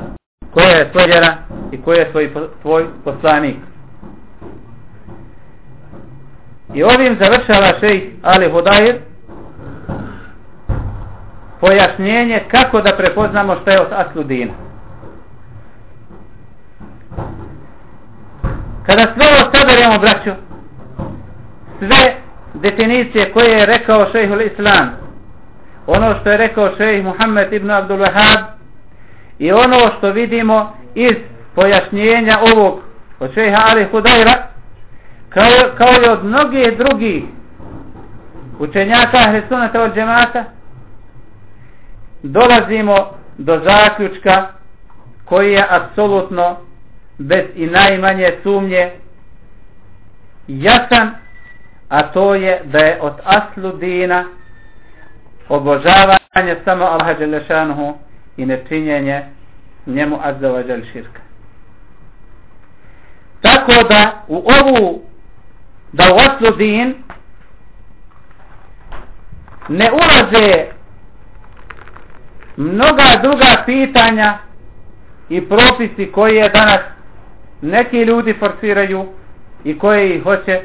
ko je tvoj vjera i ko je tvoj, tvoj poslanik i ovim završava šejh Ali Hudajir pojašnjenje kako da prepoznamo što je od asludina. Kada sve ovo saberemo, braćo, sve definicije koje je rekao šejhul Islam, ono što je rekao šejh Muhammed ibn Abdul Wahab i ono što vidimo iz pojašnjenja ovog od šejha Ali Hudajra, kao, kao i od mnogih drugih učenjaka Hrisunata od džemata, dolazimo do zaključka koji je apsolutno bez i najmanje sumnje jasan a to je da je od aslu dina obožavanje samo Allaha Đelešanuhu i nečinjenje njemu azzavadžal širka. Tako da u ovu da u oslu din ne ulaze mnoga druga pitanja i propisi koji je danas neki ljudi forsiraju i koje ih hoće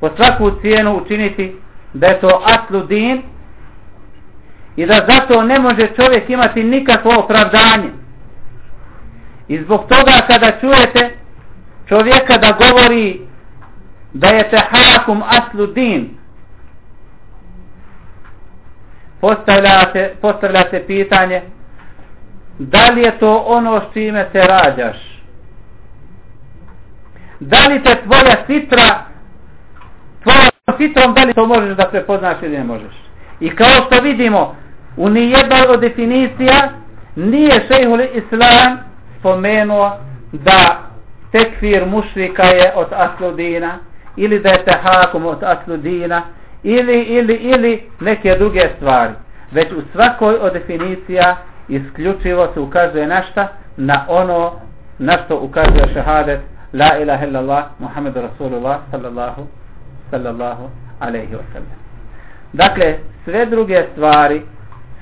po svaku cijenu učiniti da je to aslu din i da zato ne može čovjek imati nikakvo opravdanje. I zbog toga kada čujete čovjeka da govori da je tehakum aslu din, postavlja se pitanje da li je to ono s čime se rađaš? Da li te tvoja sitra tvojom sitrom da li to možeš da prepoznaš ili ne možeš? I kao što vidimo u nijednoj od definicija nije šejhul islam spomenuo da tekfir mušrika je od asludina ili da je tehakum od asludina ili, ili, ili neke druge stvari. Već u svakoj od definicija isključivo se ukazuje na šta? Na ono na što ukazuje šehadet La ilaha illallah Muhammedu Rasulullah sallallahu sallallahu alaihi wasallam. Dakle, sve druge stvari,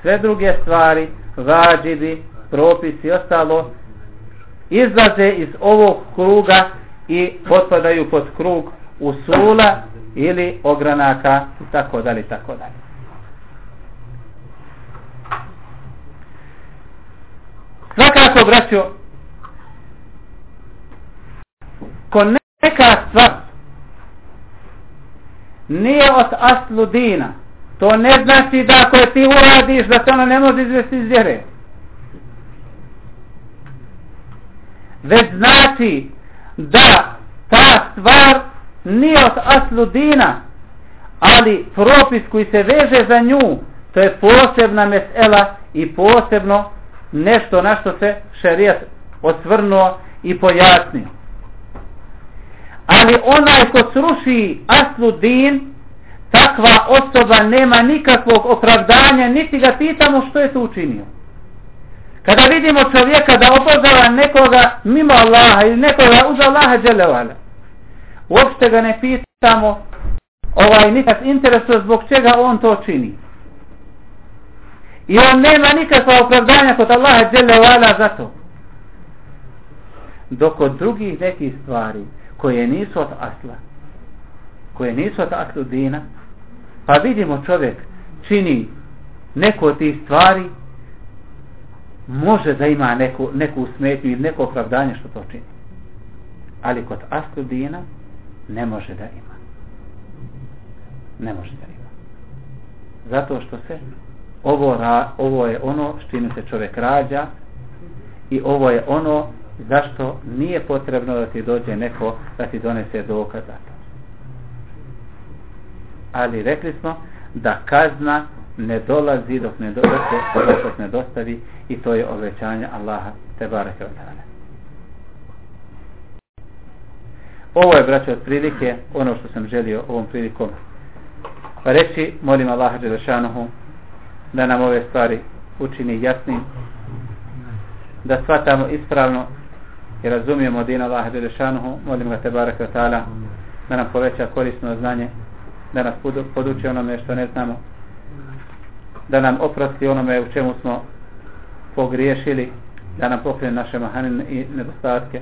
sve druge stvari, vađibi, propisi i ostalo, izlaze iz ovog kruga i potpadaju pod krug usula ili ogranaka i tako dalje, tako dalje. Svakako, braćo, ko neka stvar nije od aslu dina, to ne znači da ako je ti uradiš da se ona ne može izvesti iz vjere. Već znači da ta stvar nije od aslu dina, ali propis koji se veže za nju, to je posebna mesela i posebno nešto na što se šerijat osvrnuo i pojasnio. Ali onaj ko sruši aslu din, takva osoba nema nikakvog opravdanja, niti ga pitamo što je to učinio. Kada vidimo čovjeka da obožava nekoga mimo Allaha ili nekoga uz Allaha dželevala, uopšte ga ne pitamo ovaj nikak interesuje zbog čega on to čini. I on nema nikakva opravdanja kod Allaha dželevala za to. Dok od drugih nekih stvari koje nisu od asla, koje nisu od aslu dina, pa vidimo čovjek čini neko od tih stvari, može da ima neku, neku smetnju ili neko opravdanje što to čini. Ali kod aslu dina ne može da ima. Ne može da ima. Zato što se ovo, ra, ovo je ono što se čovjek rađa i ovo je ono zašto nije potrebno da ti dođe neko da ti donese dokaz za to. Ali rekli smo da kazna ne dolazi dok ne dolazi dok ne dostavi i to je obećanje Allaha te barake od Ovo je, braće, od prilike ono što sam želio ovom prilikom reći. Molim Allaha Đelešanohu da nam ove stvari učini jasnim, da shvatamo ispravno i razumijemo din Allaha Đelešanohu. Molim ga te barake ta'ala da nam poveća korisno znanje, da nas poduči onome što ne znamo, da nam oprosti onome u čemu smo pogriješili, da nam pokrije naše mahanine i nedostatke.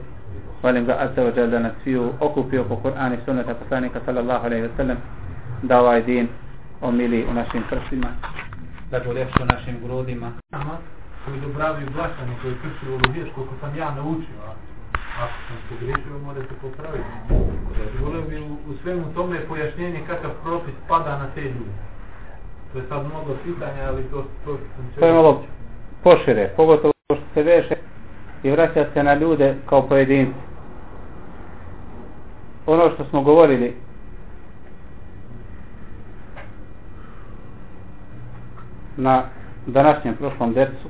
Molim ga Azza wa da nas sviju okupio po Kur'ani sunnata poslanika sallallahu alaihi wa sallam, da ovaj din omili u našim prsima, da ga uljepši u našim grudima. Koji dobravaju glasanje, koji krši u lubiješ, koliko sam ja naučio, a ako sam pogriješio, mora se popraviti. Volio bi u, u svemu tome pojašnjenje kakav propis pada na te ljude. To je sad mnogo pitanja, ali to, to sam će... To je malo pošire, pogotovo što se veše i vraća se na ljude kao pojedinci. Ono što smo govorili na današnjem prošlom dercu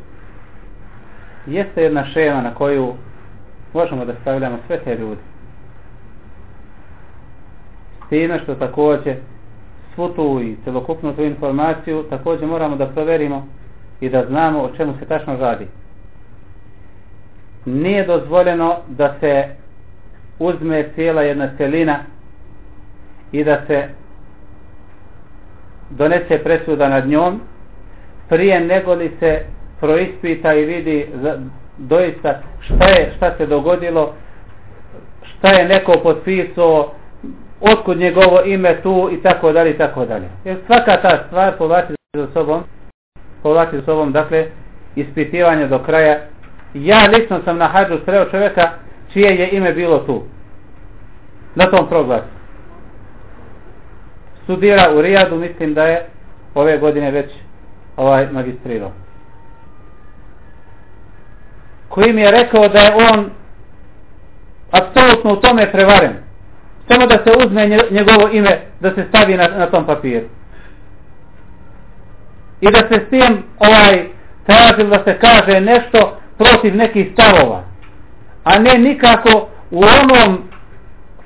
jeste jedna šema na koju možemo da stavljamo sve te ljude. S time što također svu tu i celokupnu tu informaciju također moramo da proverimo i da znamo o čemu se tačno radi. Nije dozvoljeno da se uzme cijela jedna celina i da se donese presuda nad njom prije nego li se proispita i vidi za, doista šta je šta se dogodilo šta je neko potpisao otkud njegovo ime tu i tako dalje i tako dalje. Jer svaka ta stvar povlači za sobom povlači za sobom dakle ispitivanje do kraja ja lično sam na hađu sreo čovjeka čije je ime bilo tu. Na tom proglasu. Studira u Rijadu, mislim da je ove godine već ovaj magistrirao. Koji mi je rekao da je on apsolutno u tome prevaren. Samo da se uzme njegovo ime, da se stavi na, na tom papiru. I da se s tim ovaj traži da se kaže nešto protiv nekih stavova. A ne nikako u onom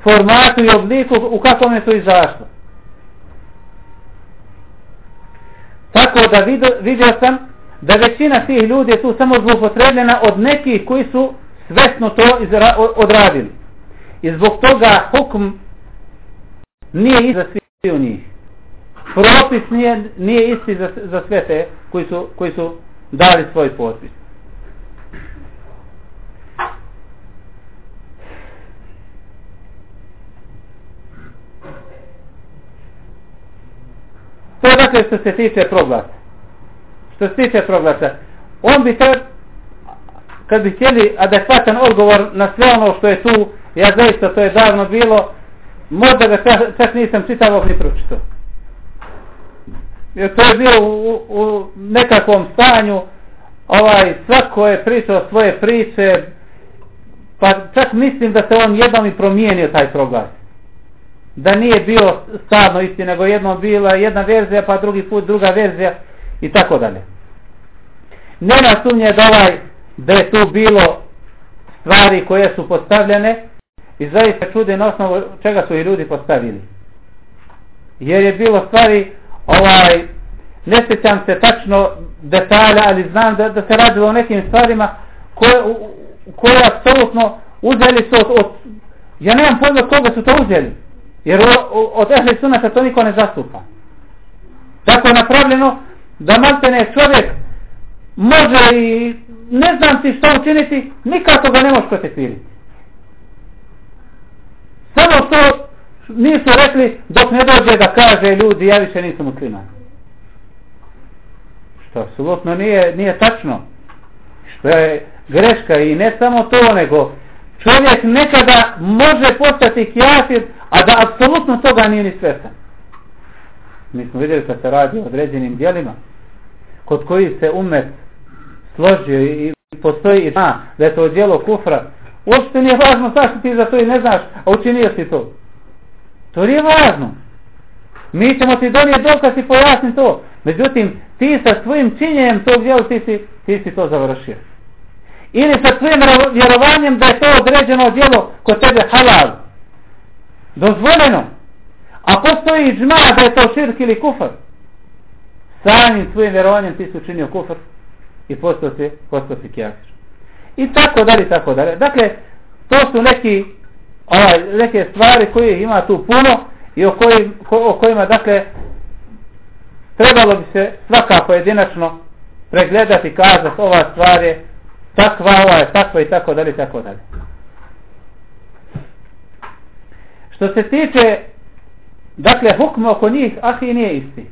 formatu i obliku u kakvom je to izašlo. Tako da vidio, vidio sam da većina tih ljudi je tu samo zlopotrebljena od nekih koji su svesno to izra, odradili. I zbog toga hukm nije isti za svi u njih. Propis nije, nije isti za, za sve te koji su, koji su dali svoj potpis. To je dakle što se tiče proglasa. Što se tiče proglasa. On bi te, kad bi htjeli adekvatan odgovor na sve ono što je tu, ja zaista to je davno bilo, možda ga čak nisam čitavog ni pročito. Jer to je bilo u, u nekakvom stanju, ovaj, svako je pričao svoje priče, pa čak mislim da se on jednom i promijenio taj proglas da nije bio stvarno isti, nego jedno bila jedna verzija, pa drugi put druga verzija i tako dalje. Nema sumnje da ovaj, da je tu bilo stvari koje su postavljene i zaista čude na osnovu čega su i ljudi postavili. Jer je bilo stvari, ovaj, ne sjećam se tačno detalja, ali znam da, da se radilo o nekim stvarima koje, koje apsolutno uzeli su od, od ja nemam pojma koga su to uzeli Jer od ehli sunata to niko ne zastupa. Tako je napravljeno da maltene čovjek može i ne znam ti što učiniti, nikako ga ne može protekviriti. Samo što nisu rekli dok ne dođe da kaže ljudi ja više nisam musliman. Što apsolutno nije, nije tačno. Što je greška i ne samo to nego čovjek nekada može postati kjafir a da apsolutno toga nije ni svjestan. Mi smo vidjeli da se radi o određenim dijelima, kod koji se umet složio i postoji i zna da je to dijelo kufra, uopšte nije važno zašto ti za to i ne znaš, a učinio si to. To nije važno. Mi ćemo ti donijeti dokaz i pojasniti to. Međutim, ti sa svojim činjenjem tog dijela ti si, ti si to završio. Ili sa svojim vjerovanjem da je to određeno dijelo kod tebe halal dozvoljeno. A postoji džma da je to širk ili kufar. Samim svojim vjerovanjem ti su učinio kufar i postao si, postao si kjafir. I tako dalje, tako dalje. Dakle, to su neki, ovaj, neke stvari koje ima tu puno i o, kojim, ko, o kojima, dakle, trebalo bi se svaka pojedinačno pregledati, kazati ova stvar je takva, ova je takva i tako dalje, tako dalje. Što se tiče, dakle, hukma oko njih, ah i nije isti.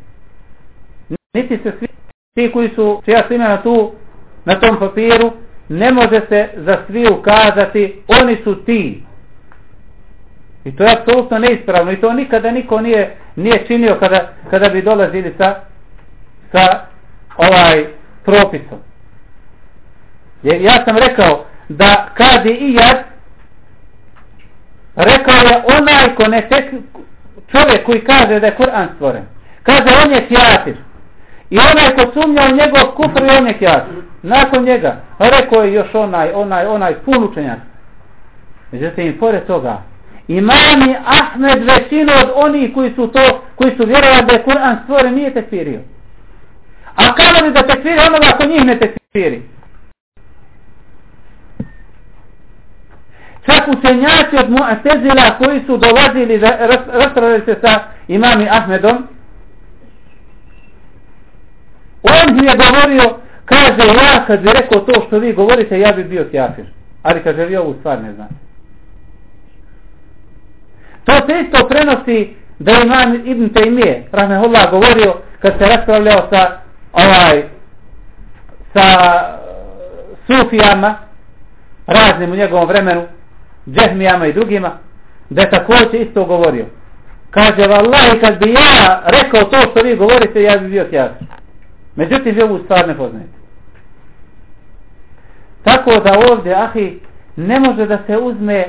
Niti se svi ti koji su, čija su imena tu, na tom papiru, ne može se za svi ukazati, oni su ti. I to je apsolutno neispravno i to nikada niko nije, nije činio kada, kada bi dolazili sa, sa ovaj propisom. Jer ja sam rekao da kad i jad rekao je onaj ko ne tek čovjek koji kaže da je Kur'an stvoren. Kaže on je kjatir i onaj ko sumnja u njegov kufr on je kjatir nakon njega rekao je još onaj onaj onaj pun učenjak. Međutim pored toga imami Ahmed većinu od onih koji su to koji su vjerovali da je Kur'an stvoren nije tekfirio. A kada bi da tekfiri onoga ako njih ne tekfiri? Čak učenjaci od Mu'tezila koji su dolazili da raspravili se sa imami Ahmedom on je govorio kaže ja kad bi rekao to što vi govorite ja bi bio kjafir ali kaže vi ovu stvar ne znate. To se isto prenosi da imam Ibn Taymije Rahmehullah govorio kad se raspravljao sa ovaj sa sufijama, raznim u njegovom vremenu, džehmijama i drugima, da je također isto govorio. Kaže, vallahi, kad bi ja rekao to što vi govorite, ja bi bio kjaz. Međutim, vi ovu stvar ne poznajete. Tako da ovdje, ahi, ne može da se uzme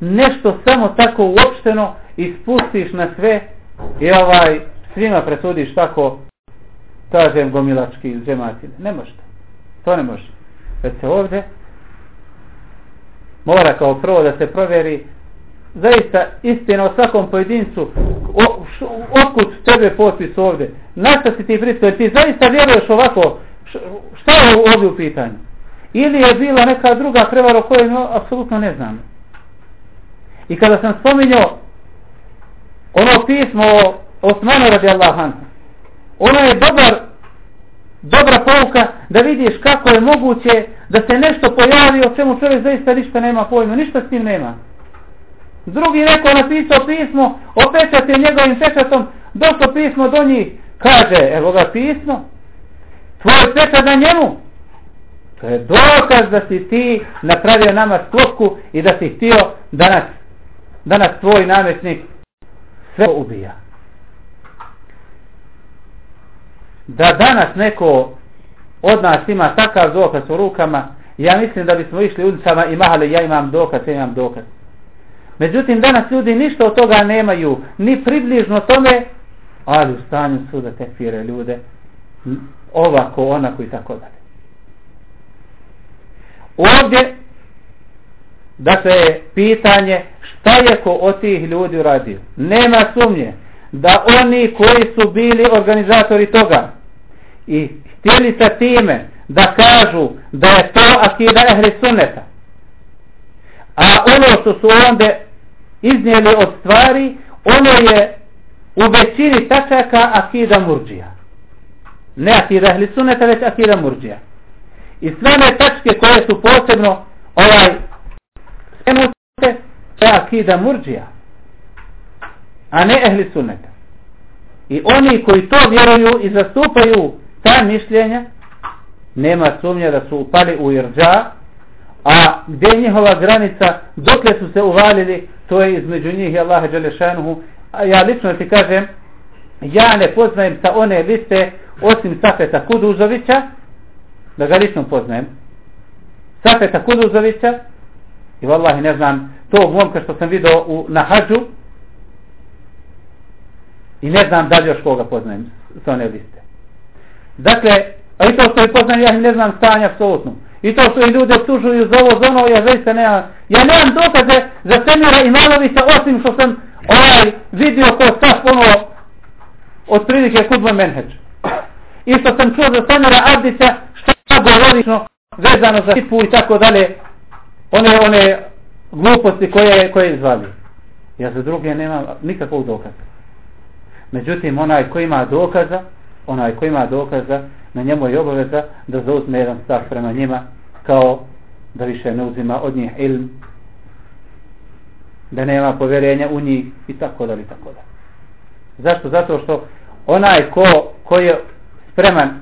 nešto samo tako uopšteno i spustiš na sve i ovaj svima presudiš tako kažem gomilački iz džematine. Ne može to. To ne može. Već se ovdje mora kao prvo da se provjeri. Zaista istina o svakom pojedincu otkud tebe potpis ovdje? Na šta si ti pristojen ti zaista vjeruješ ovako? Šta je ovdje u pitanju? Ili je bila neka druga prevara o kojoj no, apsolutno ne znam. I kada sam spominjao ono pismo o Osmanu radi Allah ono je dobar dobra pouka da vidiš kako je moguće da se nešto pojavi o čemu čovjek zaista ništa nema pojma, ništa s tim nema. Drugi neko napisao pismo, opečat je njegovim pečatom, došlo pismo do njih, kaže, evo ga pismo, tvoj pečat na njemu. To je dokaz da si ti napravio nama sklopku i da si htio da nas, da nas tvoj namjesnik sve ubija. da danas neko od nas ima takav dokaz u rukama, ja mislim da bismo išli ulicama i mahali, ja imam dokaz, ja imam dokaz. Međutim, danas ljudi ništa od toga nemaju, ni približno tome, ali u stanju su da tekfire ljude, ovako, onako i tako dalje. Ovdje, da se pitanje šta je ko od tih ljudi uradio. Nema sumnje da oni koji su bili organizatori toga, i htjeli sa time da kažu da je to akida ehli sunneta. A ono što su onda iznijeli od stvari, ono je u većini tačaka akida murđija. Ne akida ehli sunneta, već akida murđija. I sve one tačke koje su posebno ovaj skenute, to je akida murđija. A ne ehli sunneta. I oni koji to vjeruju i zastupaju ta mišljenja nema sumnje da su upali u irđa a gdje je njihova granica dokle su se uvalili to je između njih i Allaha Đelešanuhu. A ja lično ti kažem ja ne poznajem sa one liste osim Safeta Kuduzovića da ga lično poznajem. Safeta Kuduzovića i vallahi ne znam tog momka što sam video u, na hađu i ne znam da li još koga poznajem sa one liste. Dakle, a i to što je poznan, ja ne znam stanja apsolutno. I to što i ljudi obtužuju za ovo, za ono, ja zaista nemam. Ja nemam dokaze za Semira Imanovića, osim što sam ovaj vidio ko stav ono od prilike Kudba Menheđ. I što sam čuo za Semira Abdića, što govorično vezano za tipu i tako dalje, one, one gluposti koje, koje izvali. Ja za druge nemam nikakvog dokaza. Međutim, onaj ko ima dokaza, onaj ko ima dokaza, na njemu je obaveza da zauzme jedan stav prema njima, kao da više ne uzima od njih ilm, da nema povjerenja u njih i tako dalje, tako dalje. Zašto? Zato što onaj ko, ko je spreman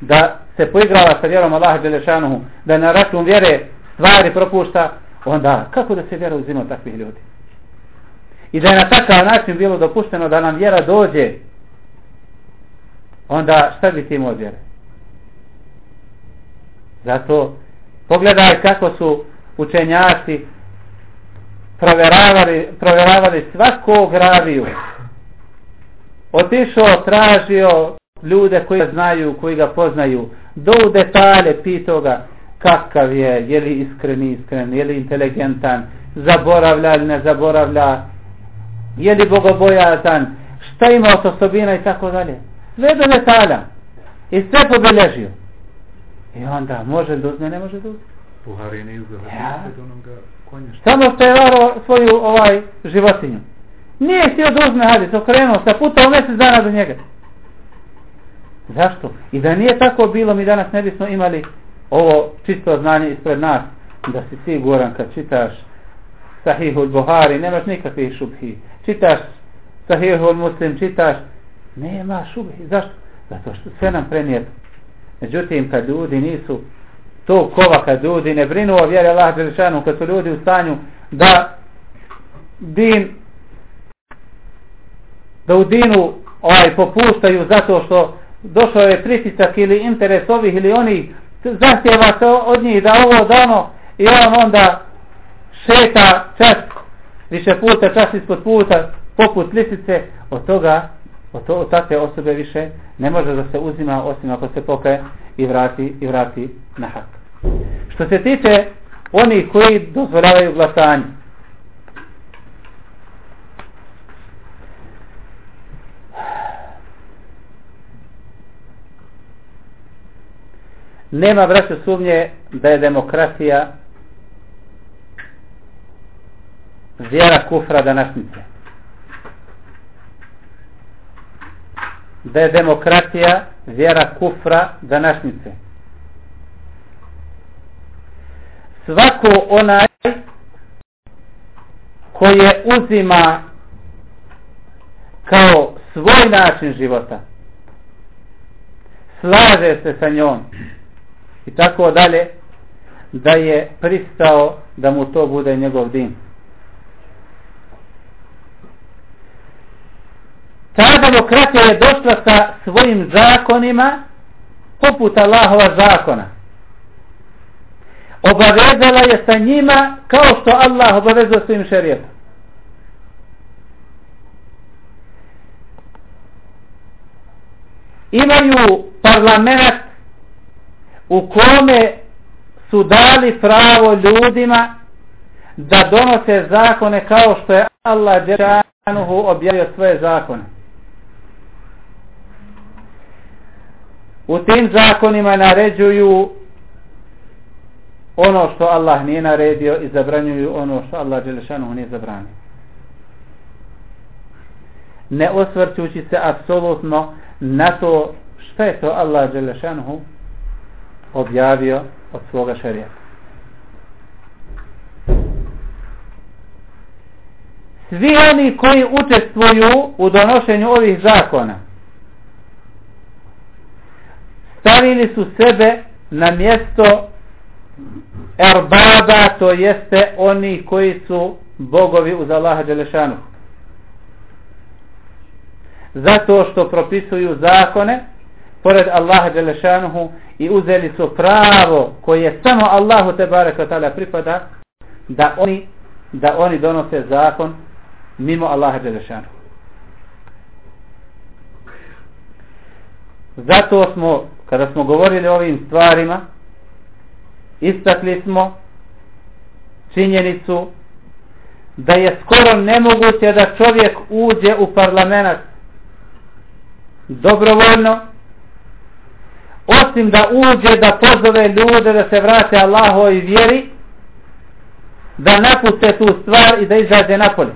da se poigrava sa vjerom Allaha Đelešanuhu, da na račun vjere stvari propušta, onda kako da se vjera uzima takvih ljudi? I da je na takav način bilo dopušteno da nam vjera dođe onda šta bi tim odvjere? Zato pogledaj kako su učenjaci proveravali, proveravali svakog raviju. Otišao, tražio ljude koji ga znaju, koji ga poznaju, do u detalje pitao ga kakav je, je li iskren, iskren, je li inteligentan, zaboravlja ili ne zaboravlja, je li bogobojazan, šta ima od osobina? I tako dalje sve do detalja. I sve pobeležio i onda može da uzme, ne može da uzme Buhari ne uzme ja. samo što je varo svoju ovaj životinju. Nije htio da uzme hadis okrenuo se puta u mjesec dana do njega. Zašto? i da nije tako bilo mi danas ne bismo imali ovo čisto znanje ispred nas da si siguran kad čitaš Sahihul Buhari nemaš nikakvih šubhi. Čitaš Sahihul Muslim čitaš Nema šubhi. Zašto? Zato što sve nam prenijet. Međutim, kad ljudi nisu to kova kad ljudi ne brinu o vjeri Allah Đelešanu kad su ljudi u stanju da din da u dinu ovaj popuštaju zato što došao je pritisak ili interes ovih ili oni zahtjeva se od njih da ovo dano i on onda šeta čas više puta čas ispod puta poput lisice od toga od, to, od takve osobe više ne može da se uzima osim ako se pokaje i vrati, i vrati na hak što se tiče oni koji dozvoljavaju glasanje nema vraća sumnje da je demokratija vjera kufra današnjice. Da je demokratija vjera kufra današnjice. Svako onaj koje uzima kao svoj način života slaže se sa njom i tako dalje da je pristao da mu to bude njegov din. Ta demokratija je došla sa svojim zakonima poput Allahova zakona. Obavezala je sa njima kao što Allah obavezao svojim šerijetom. Imaju parlament u kome su dali pravo ljudima da donose zakone kao što je Allah Đeranuhu objavio svoje zakone. U tim zakonima naređuju ono što Allah nije naredio i zabranjuju ono što Allah Đelešanuhu nije zabranio. Ne osvrćući se apsolutno na to što je to Allah Đelešanuhu objavio od svoga šarijata. Svi oni koji učestvuju u donošenju ovih zakona stavili su sebe na mjesto erbaba, to jeste oni koji su bogovi uz Allaha Đelešanu. Zato što propisuju zakone pored Allaha Đelešanuhu i uzeli su pravo koje samo Allahu te bareka ta'ala pripada da oni da oni donose zakon mimo Allaha Đelešanu. Zato smo, kada smo govorili o ovim stvarima, istakli smo činjenicu da je skoro nemoguće da čovjek uđe u parlament dobrovoljno osim da uđe da pozove ljude da se vrate Allahovoj i vjeri da napuste tu stvar i da izađe napolje.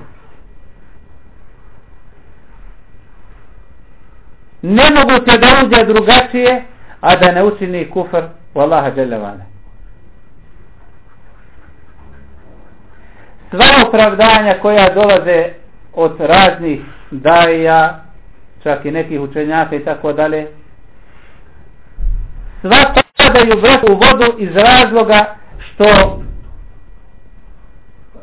Nemoguće da uđe drugačije a da ne učini kufr u Allaha dželevane sva opravdanja koja dolaze od raznih daja čak i nekih učenjaka i tako dalje sva padaju u vodu iz razloga što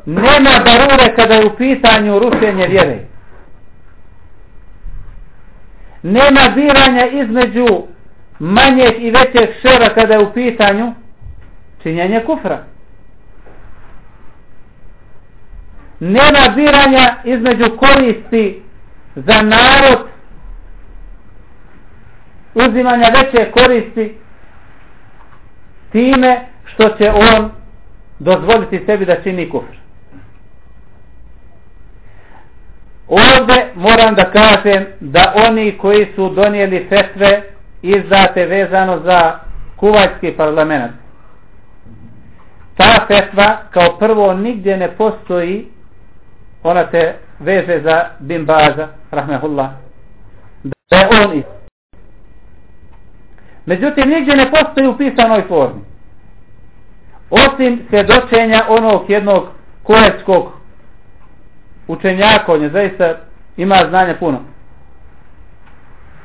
nema darure kada je u pitanju rušenje vjere. Nema biranja između manjeg i većeg šera kada je u pitanju činjenje kufra. Nema biranja između koristi za narod uzimanja veće koristi time što će on dozvoliti sebi da čini kufr. Ovde moram da kažem da oni koji su donijeli fetve izdate vezano za kuvajski parlament. Ta fetva kao prvo nigdje ne postoji ona se veže za Bimbaza, rahmehullah, da je on isto. Međutim, nigdje ne postoji u pisanoj formi. Osim svjedočenja onog jednog kureckog učenjaka, on je zaista ima znanja puno.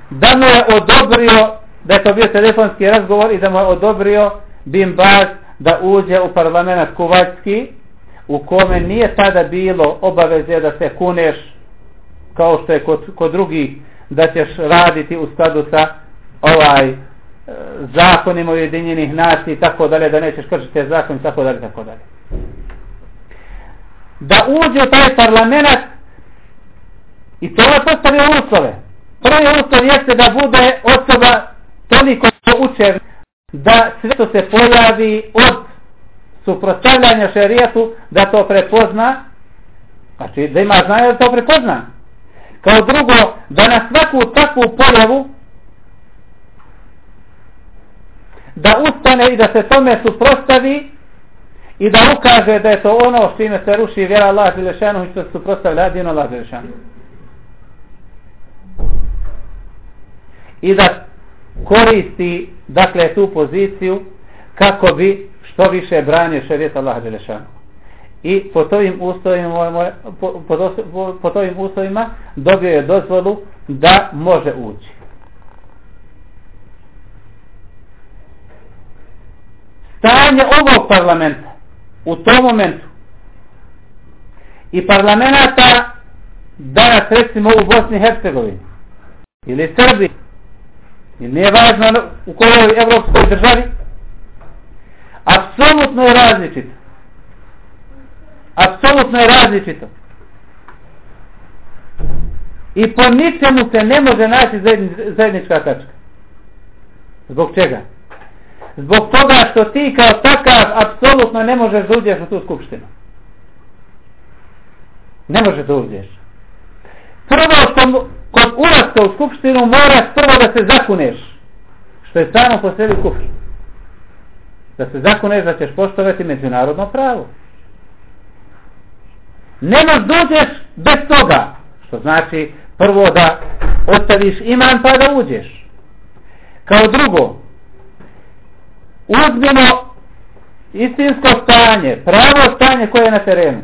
Da mu je odobrio, da je to bio telefonski razgovor i da mu je odobrio Bin Baz da uđe u parlament kuvatski u kome nije tada bilo obaveze da se kuneš kao što je kod, kod drugih da ćeš raditi u skladu sa ovaj e, zakonima ujedinjenih nacij i tako dalje, da nećeš kršiti te zakon i tako dalje, tako dalje. Da uđe u taj parlament i to je postavio uslove. Prvi uslov jeste da bude osoba toliko učen da sve što se pojavi od suprotstavljanja šerijatu da to prepozna znači da ima znanje da to prepozna. Kao drugo da na svaku takvu pojavu da ustane i da se tome suprostavi i da ukaže da je to ono s čime se ruši vjera Allah Želešanu i što se suprostavlja jedino Allah Želešanu i da koristi dakle tu poziciju kako bi što više branje šerijet Allah Đelešanu. I po tovim uslovima, po, po, po, po tovim uslovima dobio je dozvolu da može ući. Stanje ovog parlamenta u tom momentu i parlamenta danas recimo u Bosni i Hercegovini ili Srbiji ili nije važno u kojoj evropskoj državi apsolutno je različito. Apsolutno je različito. I po ničemu se ne može naći zajednička tačka. Zbog čega? Zbog toga što ti kao takav apsolutno ne možeš da uđeš u tu skupštinu. Ne možeš da uđeš. Prvo što kod ulaska u skupštinu moraš prvo da se zakuneš. Što je samo po sebi kufr da se zakuneš da ćeš poštovati međunarodno pravo. Ne možeš dođeš bez toga, što znači prvo da ostaviš iman pa da uđeš. Kao drugo, uzmimo istinsko stanje, pravo stanje koje je na terenu.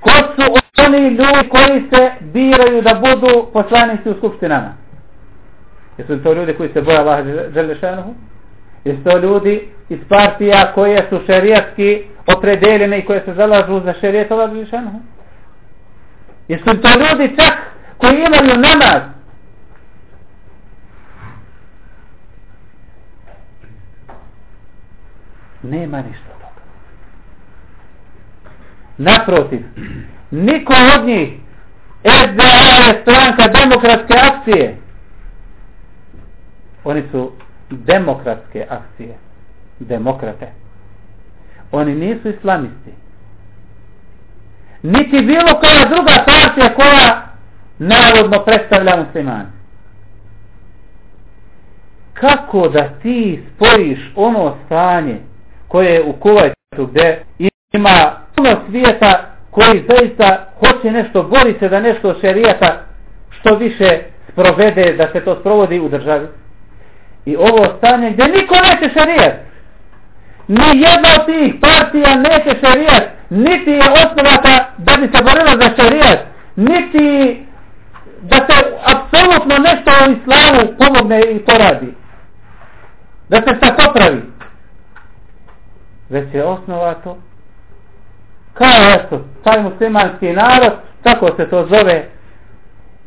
Ko su oni ljudi koji se biraju da budu poslanici u skupštinama? Jesu to ljudi koji se boja Allaha Đelešanohu? Jesu to ljudi iz partija koje su šerijatski opredeljene i koje se zalažu za šerijet Allaha Đelešanohu? Jesu to ljudi čak koji imaju namaz? Nema ništa. Naprotiv, niko od njih SDA je stranka demokratske akcije. Oni su demokratske akcije. Demokrate. Oni nisu islamisti. Niti bilo koja druga partija koja narodno predstavlja musliman. Kako da ti spojiš ono stanje koje je u Kuvajtu gdje ima puno svijeta koji zaista hoće nešto, bori se da nešto šerijata što više sprovede, da se to sprovodi u državi i ovo stanje gdje niko neće šerijat. Ni jedna od tih partija neće šerijat. niti je osnovata da bi se borila za šerijat. niti da se apsolutno nešto u islamu pomogne i poradi. Da se sad popravi. Već je osnovato kao eto, taj muslimanski narod, tako se to zove,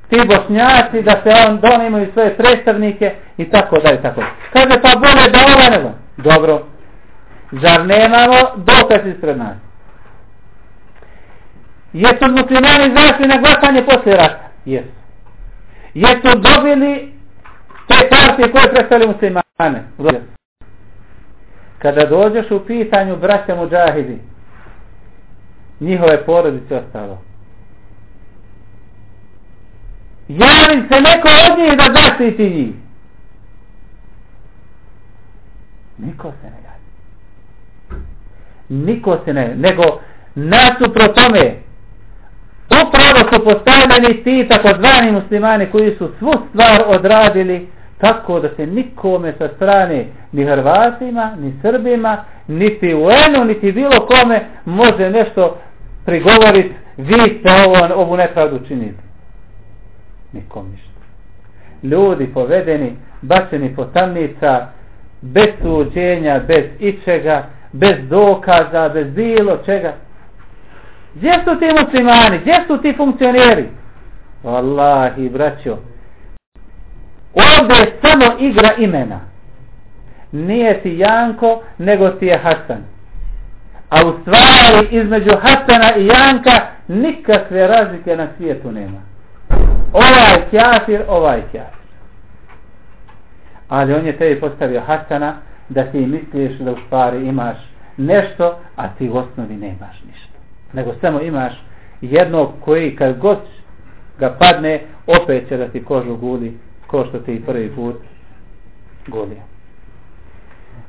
ti bošnjaci, da se on, da on imaju svoje predstavnike i tako dalje, tako tako. Kaže pa bolje da ova nego. Dobro. Zar nemamo dokaz ispred nas? Jesu muslimani zašli na glasanje posle rata? Jesu. Jesu dobili te partije koje predstavili muslimane? Kada dođeš u pitanju braća muđahidi, njihove porodice ostalo. Javi se neko od njih da zaštiti njih. Niko se ne javi. Niko se ne nego nasupro tome upravo su postavljeni ti takozvani muslimani koji su svu stvar odradili tako da se nikome sa strane ni Hrvatima, ni Srbima, niti u Enu, niti bilo kome može nešto prigovoriti vi ste ovo, ovu nepravdu činili. Nikom ništa. Ljudi povedeni, bačeni po tamnica, bez suđenja, bez ičega, bez dokaza, bez bilo čega. Gdje su ti muslimani? Gdje su ti funkcioneri? Wallahi, braćo, ovdje je samo igra imena. Nije ti Janko, nego ti je Hasan. A u stvari između Hasana i Janka nikakve razlike na svijetu nema. Ovaj kjafir, ovaj kjafir. Ali on je tebi postavio Hasana da ti misliš da u stvari imaš nešto, a ti u osnovi nemaš ništa. Nego samo imaš jednog koji kad god ga padne, opet će da ti kožu guli ko što ti prvi put gulio.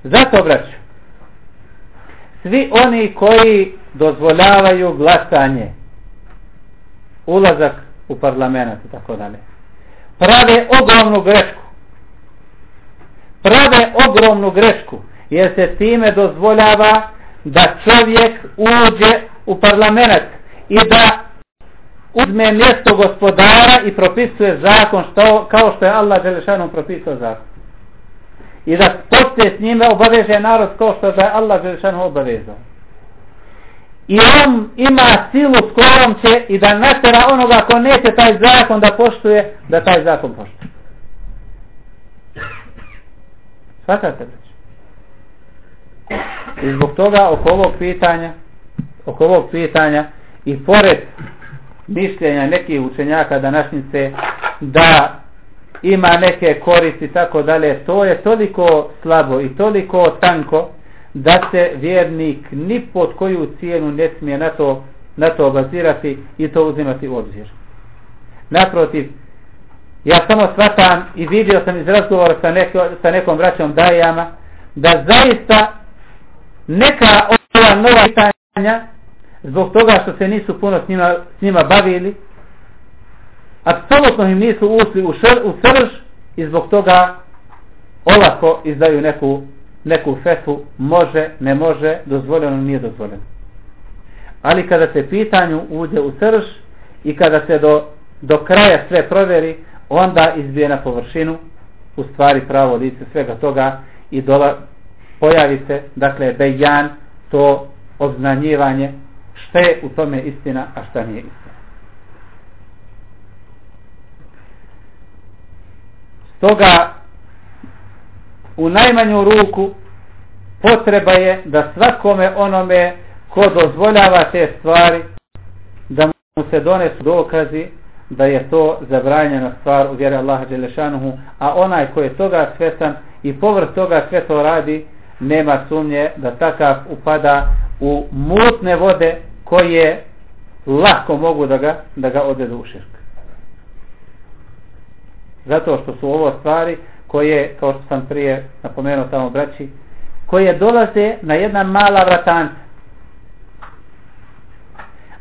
Zato, braću, svi oni koji dozvoljavaju glasanje, ulazak u parlament i tako dalje, prave ogromnu grešku. Prave ogromnu grešku, jer se time dozvoljava da čovjek uđe u parlament i da uzme mjesto gospodara i propisuje zakon što, kao što je Allah Želešanom propisao zakon. I da poslije s njime obaveže narod kao što je Allah Đelešanom obavezao. I on ima silu s kojom će i da natera onoga ko neće taj zakon da poštuje, da taj zakon poštuje. Svakate već. I zbog toga oko ovog pitanja, oko ovog pitanja i pored mišljenja nekih učenjaka današnjice da ima neke koristi tako dalje, to je toliko slabo i toliko tanko da se vjernik ni pod koju cijenu ne smije na to, na to bazirati i to uzimati u obzir. Naprotiv, ja samo shvatam i vidio sam iz razgovora sa, neko, sa nekom braćom dajama da zaista neka ova nova pitanja zbog toga što se nisu puno s njima, s njima bavili, apsolutno im nisu ušli u, šr, u srž i zbog toga olako izdaju neku, neku fetu, može, ne može, dozvoljeno, nije dozvoljeno. Ali kada se pitanju uđe u srž i kada se do, do kraja sve proveri, onda izbije na površinu u stvari pravo lice svega toga i dola, pojavi se, dakle, bejan, to obznanjivanje šta je u tome istina, a šta nije istina. Stoga, u najmanju ruku, potreba je da svakome onome ko dozvoljava te stvari, da mu se donesu dokazi da je to zabranjena stvar u vjeri Allaha Đelešanuhu, a onaj ko je toga svetan i povrh toga sve to radi, nema sumnje da takav upada u mutne vode koje lako mogu da ga, da ga odvedu u širk. Zato što su ovo stvari koje, kao što sam prije napomenuo tamo braći, koje dolaze na jedna mala vratanca.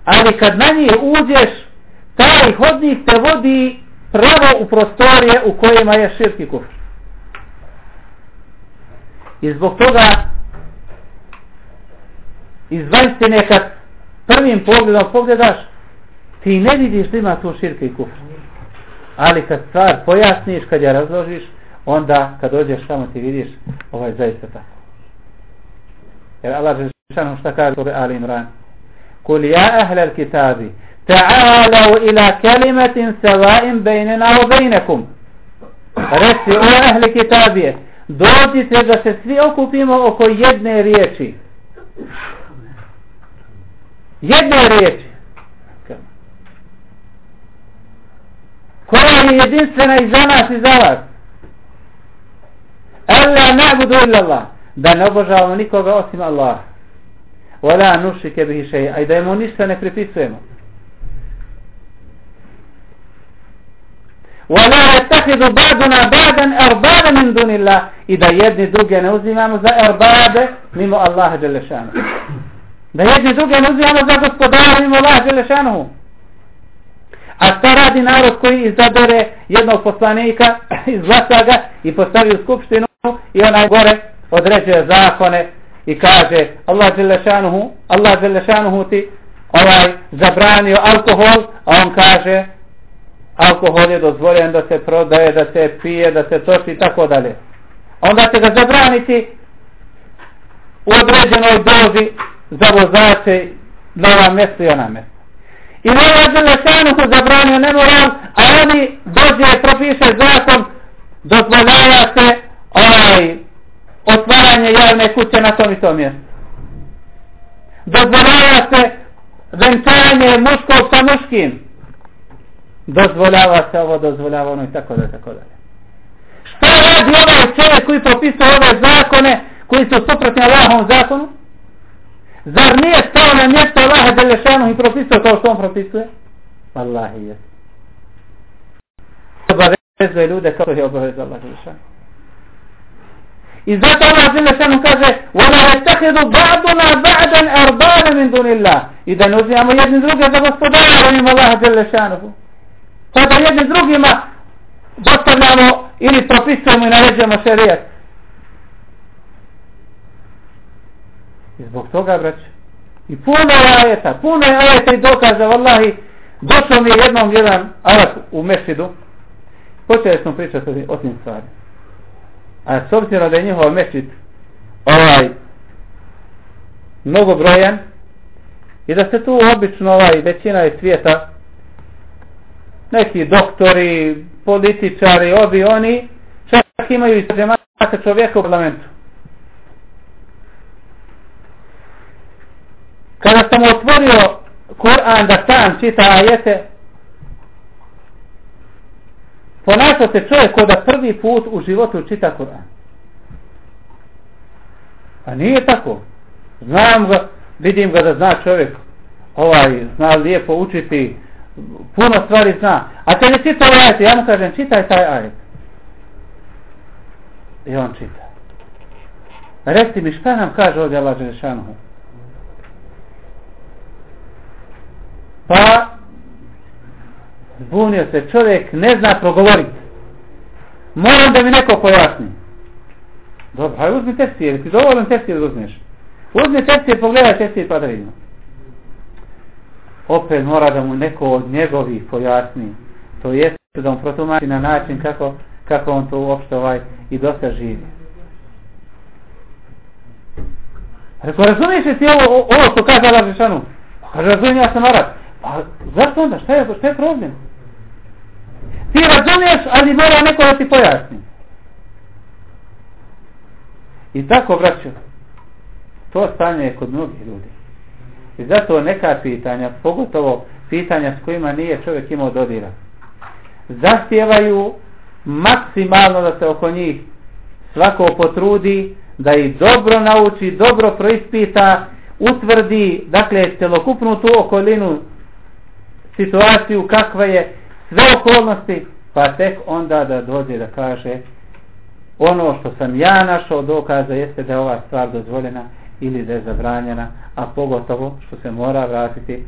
Ali kad na njih uđeš, taj hodnik te vodi pravo u prostorije u kojima je širki kufr. I zbog toga iz vanjstine kad prvim pogledom pogledaš, ti ne vidiš da ima tu širke i kufr. Ali kad stvar pojasniš, kad je razložiš, onda kad dođeš tamo ti vidiš, ovaj zaista tako. Jer Allah je šanom šta kaže kod Ali Imran. Kul ja ahle al kitabi, ta'alau ila kalimatin sevaim bejnena u bejnekum. Reci, o ahli kitabije, dođite da se svi okupimo oko jedne riječi jedne riječi koja je jedinstvena i za nas i za vas? Alla na'budu illa Allah da ne obožavamo nikoga osim Allah. Wala nušike bihi šeji a i da mu ništa ne pripisujemo. Wala yattakhidhu ba'duna ba'dan arbaba min dunillah. I da jedni druge ne uzimamo za erbabe mimo Allaha dželle Da jedni druge ne uzimamo za gospodara mimo Allah Đelešanuhu. A šta radi narod koji izabere jednog poslanika, izglasa ga i postavi u skupštinu i onaj gore određuje zakone i kaže Allah Đelešanuhu, Allah Đelešanuhu ti ovaj zabranio alkohol, a on kaže alkohol je dozvoljen da se prodaje, da se pije, da se toči i tako dalje. onda će ga zabraniti u određenoj dozi za vozače na ovom mjestu i ona mjestu. I ne je Đelešanuhu zabranio nemoral, a oni dođe propiše zakon, dozvoljava se ovaj, otvaranje javne kuće na tom i tom mjestu. Dozvoljava se venčanje muškog sa muškim. Dozvoljava se ovo, dozvoljava ono i tako da, tako da. Šta radi ovaj čovjek koji propisuje ove zakone, koji su suprotni Allahom zakonu? Zar nije stao na mjesto Allaha Đelešanu i propisuje kao što on propisuje? Wallahi je. Obavezuje ljude kao što je obavezuje Allah Đelešanu. I zato Allah Đelešanu kaže وَلَا يَتَّخِذُ بَعْدُنَا بَعْدًا أَرْبَانَ مِنْ دُنِ اللَّهِ I da ne uzimamo jedni druge za gospodara mimo Allaha Đelešanu. Pa da jedni drugima dostavljamo ili propisujemo i naređujemo šerijat. I zbog toga, brać, i puno je ajeta, puno je ajeta i dokaza, vallahi, došao mi je jednom jedan alat u mešidu, počeli smo pričati o tim stvari. A s obzirom da je njihov mešid ovaj mnogobrojan i da se tu obično ovaj većina je svijeta neki doktori, političari, ovi oni čak imaju i sređemata čovjeka u parlamentu. Kada sam otvorio Kur'an da sam čita ajete, ponašao se čovjek ko da prvi put u životu čita Kur'an. A nije tako. Znam ga, vidim ga da zna čovjek, ovaj, zna lijepo učiti, puno stvari zna. A kad je čitao ajete, ja mu kažem, čitaj taj ajet. I on čita. Reci mi šta nam kaže ovdje Allah Žešanohu. Pa zbunio se čovjek, ne zna progovoriti. Moram da mi neko pojasni. Dobro, hajde uzmi tefsir, ti dovoljno tefsir da uzmeš. Uzmi tefsir, pogledaj tefsir pa da vidimo. Opet mora da mu neko od njegovih pojasni. To jest da mu protumači na način kako, kako on to uopšte ovaj i dosta živi. Rekao, pa razumiješ li ti ovo, ovo što kaže Allah Žešanu? Kaže, pa razumijem, ja sam Arab. Pa zašto onda? Šta je, šta je problem? Ti razumiješ, ali mora neko da ti pojasni. I tako, braću, to stanje je kod mnogih ljudi. I zato neka pitanja, pogotovo pitanja s kojima nije čovjek imao dodira, zahtijevaju maksimalno da se oko njih svako potrudi, da ih dobro nauči, dobro proispita, utvrdi, dakle, celokupnu tu okolinu situaciju kakva je sve okolnosti pa tek onda da dođe da kaže ono što sam ja našao dokaza jeste da je ova stvar dozvoljena ili da je zabranjena a pogotovo što se mora vratiti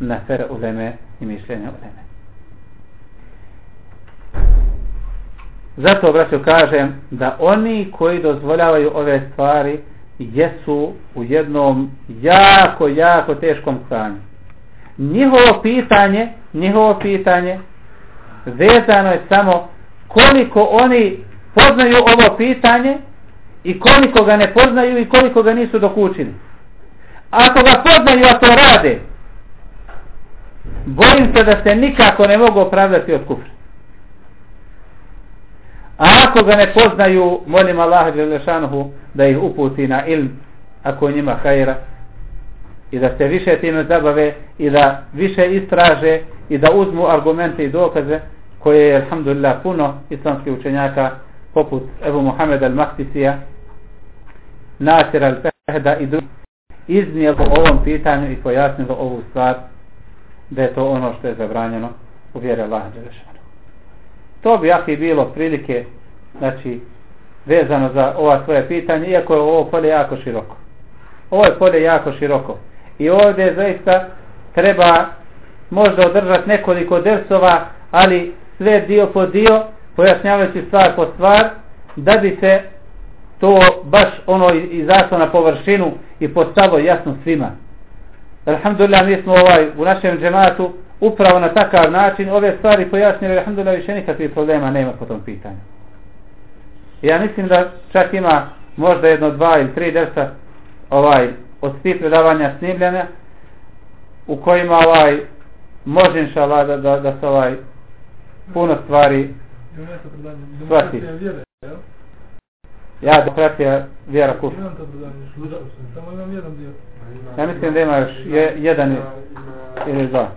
na fer uleme i mišljenje uleme. Zato braću kažem da oni koji dozvoljavaju ove stvari jesu u jednom jako jako teškom stanju njihovo pitanje, njihovo pitanje vezano je samo koliko oni poznaju ovo pitanje i koliko ga ne poznaju i koliko ga nisu dokučili. Ako ga poznaju, a to rade, bojim se da se nikako ne mogu opravdati od kufra. A ako ga ne poznaju, molim Allah da ih uputi na ilm, ako njima hajra, i da se više time zabave i da više istraže i da uzmu argumente i dokaze koje je, alhamdulillah, puno islamskih učenjaka poput Ebu Muhammed al-Maktisija, Nasir al-Fahda i drugi iznijelo ovom pitanju i pojasnilo ovu stvar da je to ono što je zabranjeno u vjere Allaha Đelešanu. To bi jaki bilo prilike znači vezano za ova svoje pitanje iako je ovo polje jako široko. Ovo je polje jako široko. I ovdje zaista treba možda održati nekoliko dersova, ali sve dio po dio, pojašnjavajući stvar po stvar, da bi se to baš ono izašlo na površinu i postalo jasno svima. Alhamdulillah, mi smo ovaj, u našem džematu upravo na takav način ove stvari pojasnili, alhamdulillah, više nikakvih problema nema po tom pitanju. Ja mislim da čak ima možda jedno dva ili tri dersa ovaj, od svih predavanja snimljene u kojima ovaj može inša da, da, da se ovaj puno stvari shvati. Ja, demokratija, vjera. Samo imam jedan dio. Ja mislim da ima još je, jedan ili dva.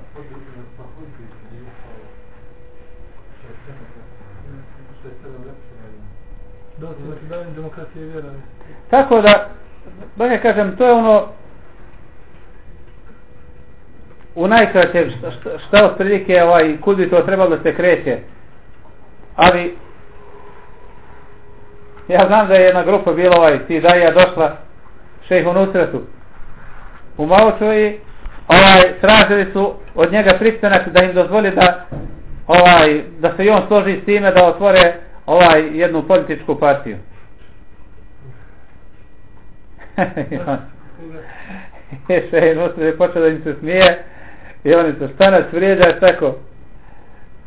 Da, to je demokratija i vjera. Tako da, da ja kažem, to je ono u najkraćem šta, šta, šta od prilike ovaj, kud bi to trebalo da se kreće. Ali ja znam da je jedna grupa bila ovaj, ti da je došla šehu Nusretu u Mauču i ovaj, tražili su od njega pristanak da im dozvoli da ovaj, da se i on složi s time da otvore ovaj jednu političku partiju. E, Šehe Nusret ono je počeo da im se smije i oni se šta nas vrijeđaš tako.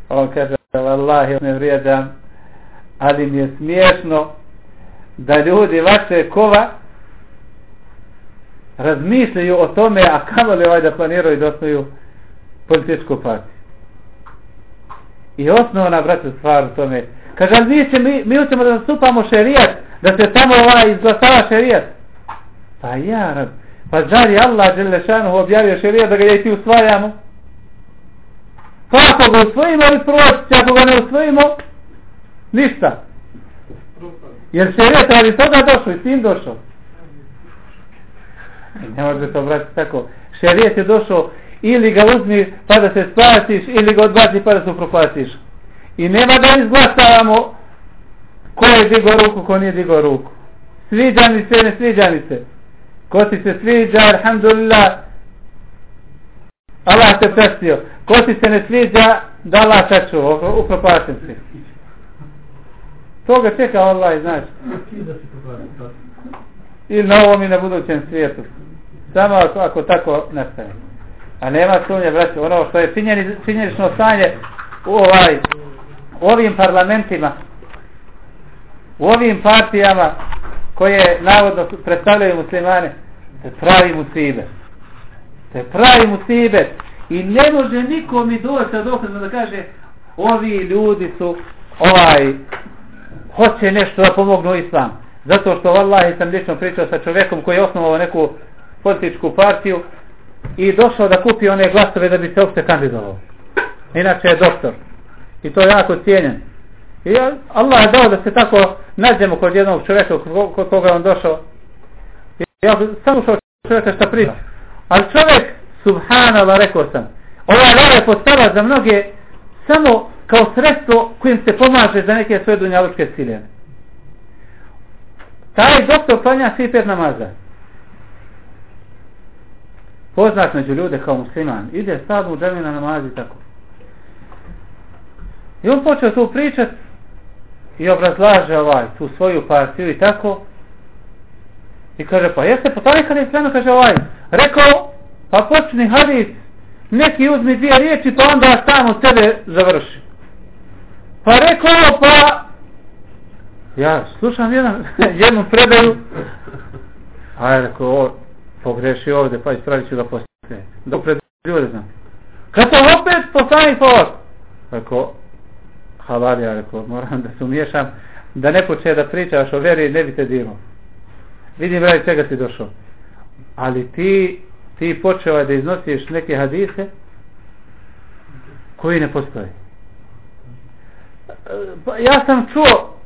On kaže vallahi ne vrijeđam ali mi je smiješno da ljudi vaše kova razmišljaju o tome a kamo li ovaj da planiraju da osnuju političku partiju. I osnovna braću, stvar u tome. Kaže ali mi, mi, mi ćemo da nastupamo šerijat da se tamo ovaj izglasava šerijat pa ja pa zar je Allah Đelešanu objavio šerija da ga ja i ti usvajamo pa ako ga usvojimo ili prvoći ako ga ne usvojimo ništa Jer šerija to ali toga došao i s tim došao. E, ne može to vratiti tako. Šerijat je došao ili ga uzmi pa da se spasiš ili ga odbaci pa da se upropasiš. I nema da izglasavamo ko je digao ruku, ko nije digao ruku. Sviđa mi se, ne sviđa mi se. Ko ti se sviđa, alhamdulillah, Allah te prestio. Ko ti se ne sviđa, da Allah sačuva, upropašen si. Toga čeka Allah, znaš. I na ovom i na budućem svijetu. Samo ako, ako tako nastane. A nema sumnje, braće, ono što je činjenično stanje u ovaj, u ovim parlamentima, u ovim partijama koje navodno predstavljaju muslimane, te pravi musibe. Te pravi musibet. I ne može niko mi doći da dokaza da kaže ovi ljudi su ovaj hoće nešto da pomognu islam. Zato što vallahi sam lično pričao sa čovjekom koji je osnovao neku političku partiju i došao da kupi one glasove da bi se uopšte kandidovao. Inače je doktor. I to je jako cijenjen. I Allah je dao da se tako nađemo kod jednog čovjeka kod koga on došao. I ja sam ušao čovjeka šta priča. Ali čovjek, subhanallah, rekao sam, ova vara je postala za mnoge samo kao sredstvo kojim se pomaže za neke svoje dunjalučke ciljene. Taj doktor planja svi pet namaza. Poznat među ljude kao musliman. Ide sad u džemi na namazi tako. I on počeo tu pričat i obrazlaže ovaj, tu svoju partiju i tako. I kaže, pa jeste potali kada je islama, kaže ovaj, rekao, pa počni hadis, neki uzmi dvije riječi, pa onda sam od tebe završi. Pa rekao, pa ja slušam jedan, jednu predaju, a je rekao, o, pogreši ovde, pa ispravit ću ga poslije. Dok pred ljude znam. kada to opet postavi pa Rekao, havarija, ja rekao, moram da se umiješam, da ne poče da pričaš o veri, ne bi te dirao. Vidim, radi čega si došao. Ali ti, ti počeo da iznosiš neke hadise koji ne postoje. Pa ja sam čuo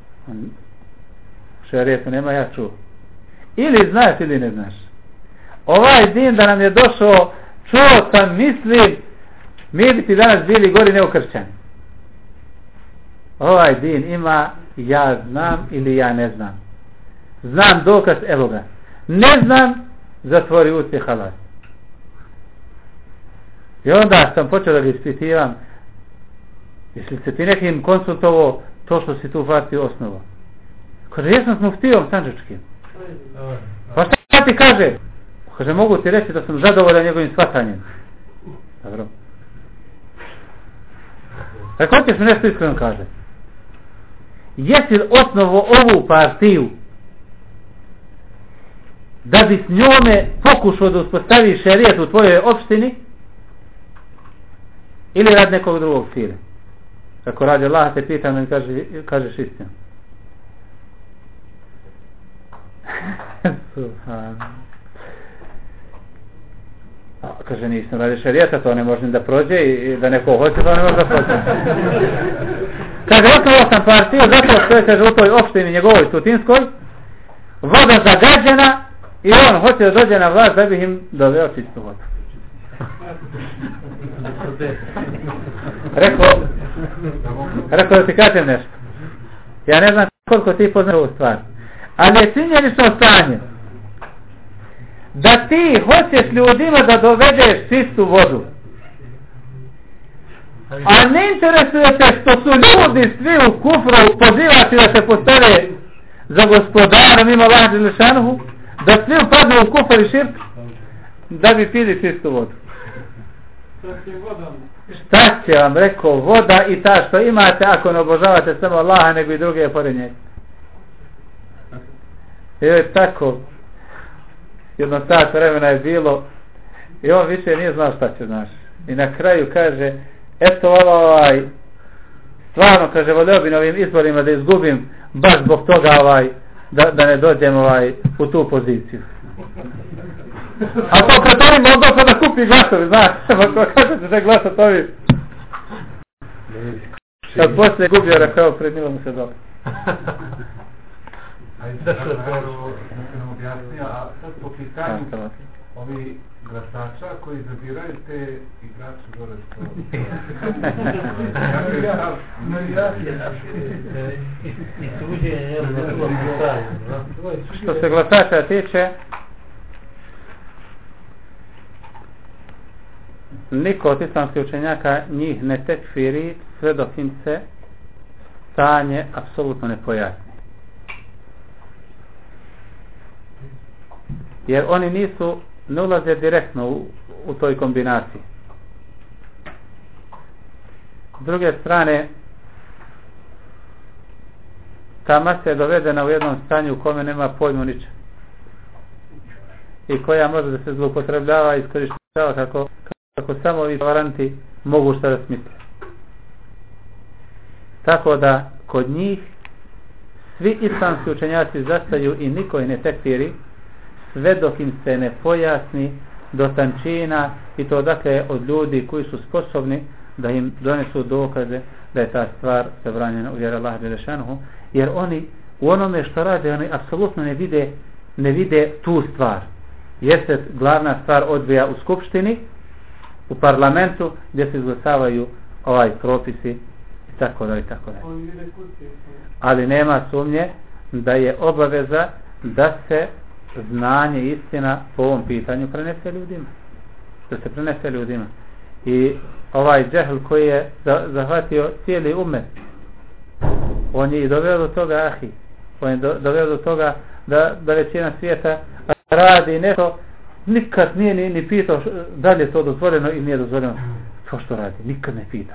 šarijetu nema ja čuo. Ili znaš ili ne znaš. Ovaj din da nam je došao čuo sam mislim mi bi ti danas bili gori nego kršćani ovaj din ima ja znam ili ja ne znam znam dokaz evo ga ne znam zatvori usti halas i onda sam počeo da ga ispitivam Jesi se ti nekim konsultovo to što si tu vati osnovo? Kaže, jesam s muftijom sanđačkim. Pa šta ti kaže? Kaže, mogu ti reći da sam zadovoljan njegovim shvatanjem. Dobro. Rekao ti se nešto iskreno kaže jesi osnovo ovu partiju da bi s njome pokušao da uspostavi šerijet u tvojoj opštini ili rad nekog drugog cilja. Kako radi Allah, te pita me kaže, kažeš istinu. A, kaže, nisam radi šarijeta, to ne možem da prođe i da neko hoće, to ne može da prođe. kaže, osnovao sam partiju, zato što je, kaže, u toj opštini njegovoj Tutinskoj, voda zagađena i on hoće da dođe na vlast da bi im doveo čistu vodu. rekao, rekao da ti kažem nešto. Ja ne znam koliko ti poznaš ovu stvar. Ali je činjenično stanje da ti hoćeš ljudima da dovedeš čistu vodu. A ne interesuje te što su ljudi svi u kufru pozivati da se postave za gospodarom ima vađe lišanuhu, da svi upadnu u kufar i širk, da bi pili čistu vodu. Šta će vam rekao voda i ta što imate ako ne obožavate samo Allaha nego i druge pored njega. I je tako jedno sat vremena je bilo i on više nije znao šta će znaš. I na kraju kaže eto ovaj stvarno kaže volio bi novim izborima da izgubim baš zbog toga ovaj da, da ne dođem ovaj u tu poziciju. A to kad ovim odnosno da kupi glasovi, znaš, kako će se glasat ovi? Kad posle gubio, rekao, predmilo mu se dobro. Ajde, da se nam objasnija, a sad po pitanju ovi glasača koji zabiraju te igrače gore što... Što se glasača tiče, niko od islamskih učenjaka njih ne tekfiri sve dok im se stanje apsolutno ne pojasni. Jer oni nisu, ne ulaze direktno u, u toj kombinaciji. S druge strane, ta masa je dovedena u jednom stanju u kome nema pojmu ničeg. I koja može da se zloupotrebljava i iskorištava kako, kako samo ovi varanti mogu šta da smisle. Tako da kod njih svi islamski učenjaci zastaju i niko ne tekfiri sve dok im se ne pojasni do tančina i to dakle od ljudi koji su sposobni da im donesu dokaze da je ta stvar zabranjena u vjeru Allah Đelešanuhu jer oni u onome što rade oni apsolutno ne vide ne vide tu stvar. Jeste glavna stvar odvija u skupštini u parlamentu gdje se izglasavaju ovaj propisi i tako da i tako da ali nema sumnje da je obaveza da se znanje istina po ovom pitanju prenese ljudima. Što se prenese ljudima. I ovaj džehl koji je zahvatio cijeli umet on je i doveo do toga ahi on je doveo do toga da, da većina svijeta radi nešto nikad nije ni, ni pitao da li je to dozvoljeno ili nije dozvoljeno. To što radi, nikad ne pita.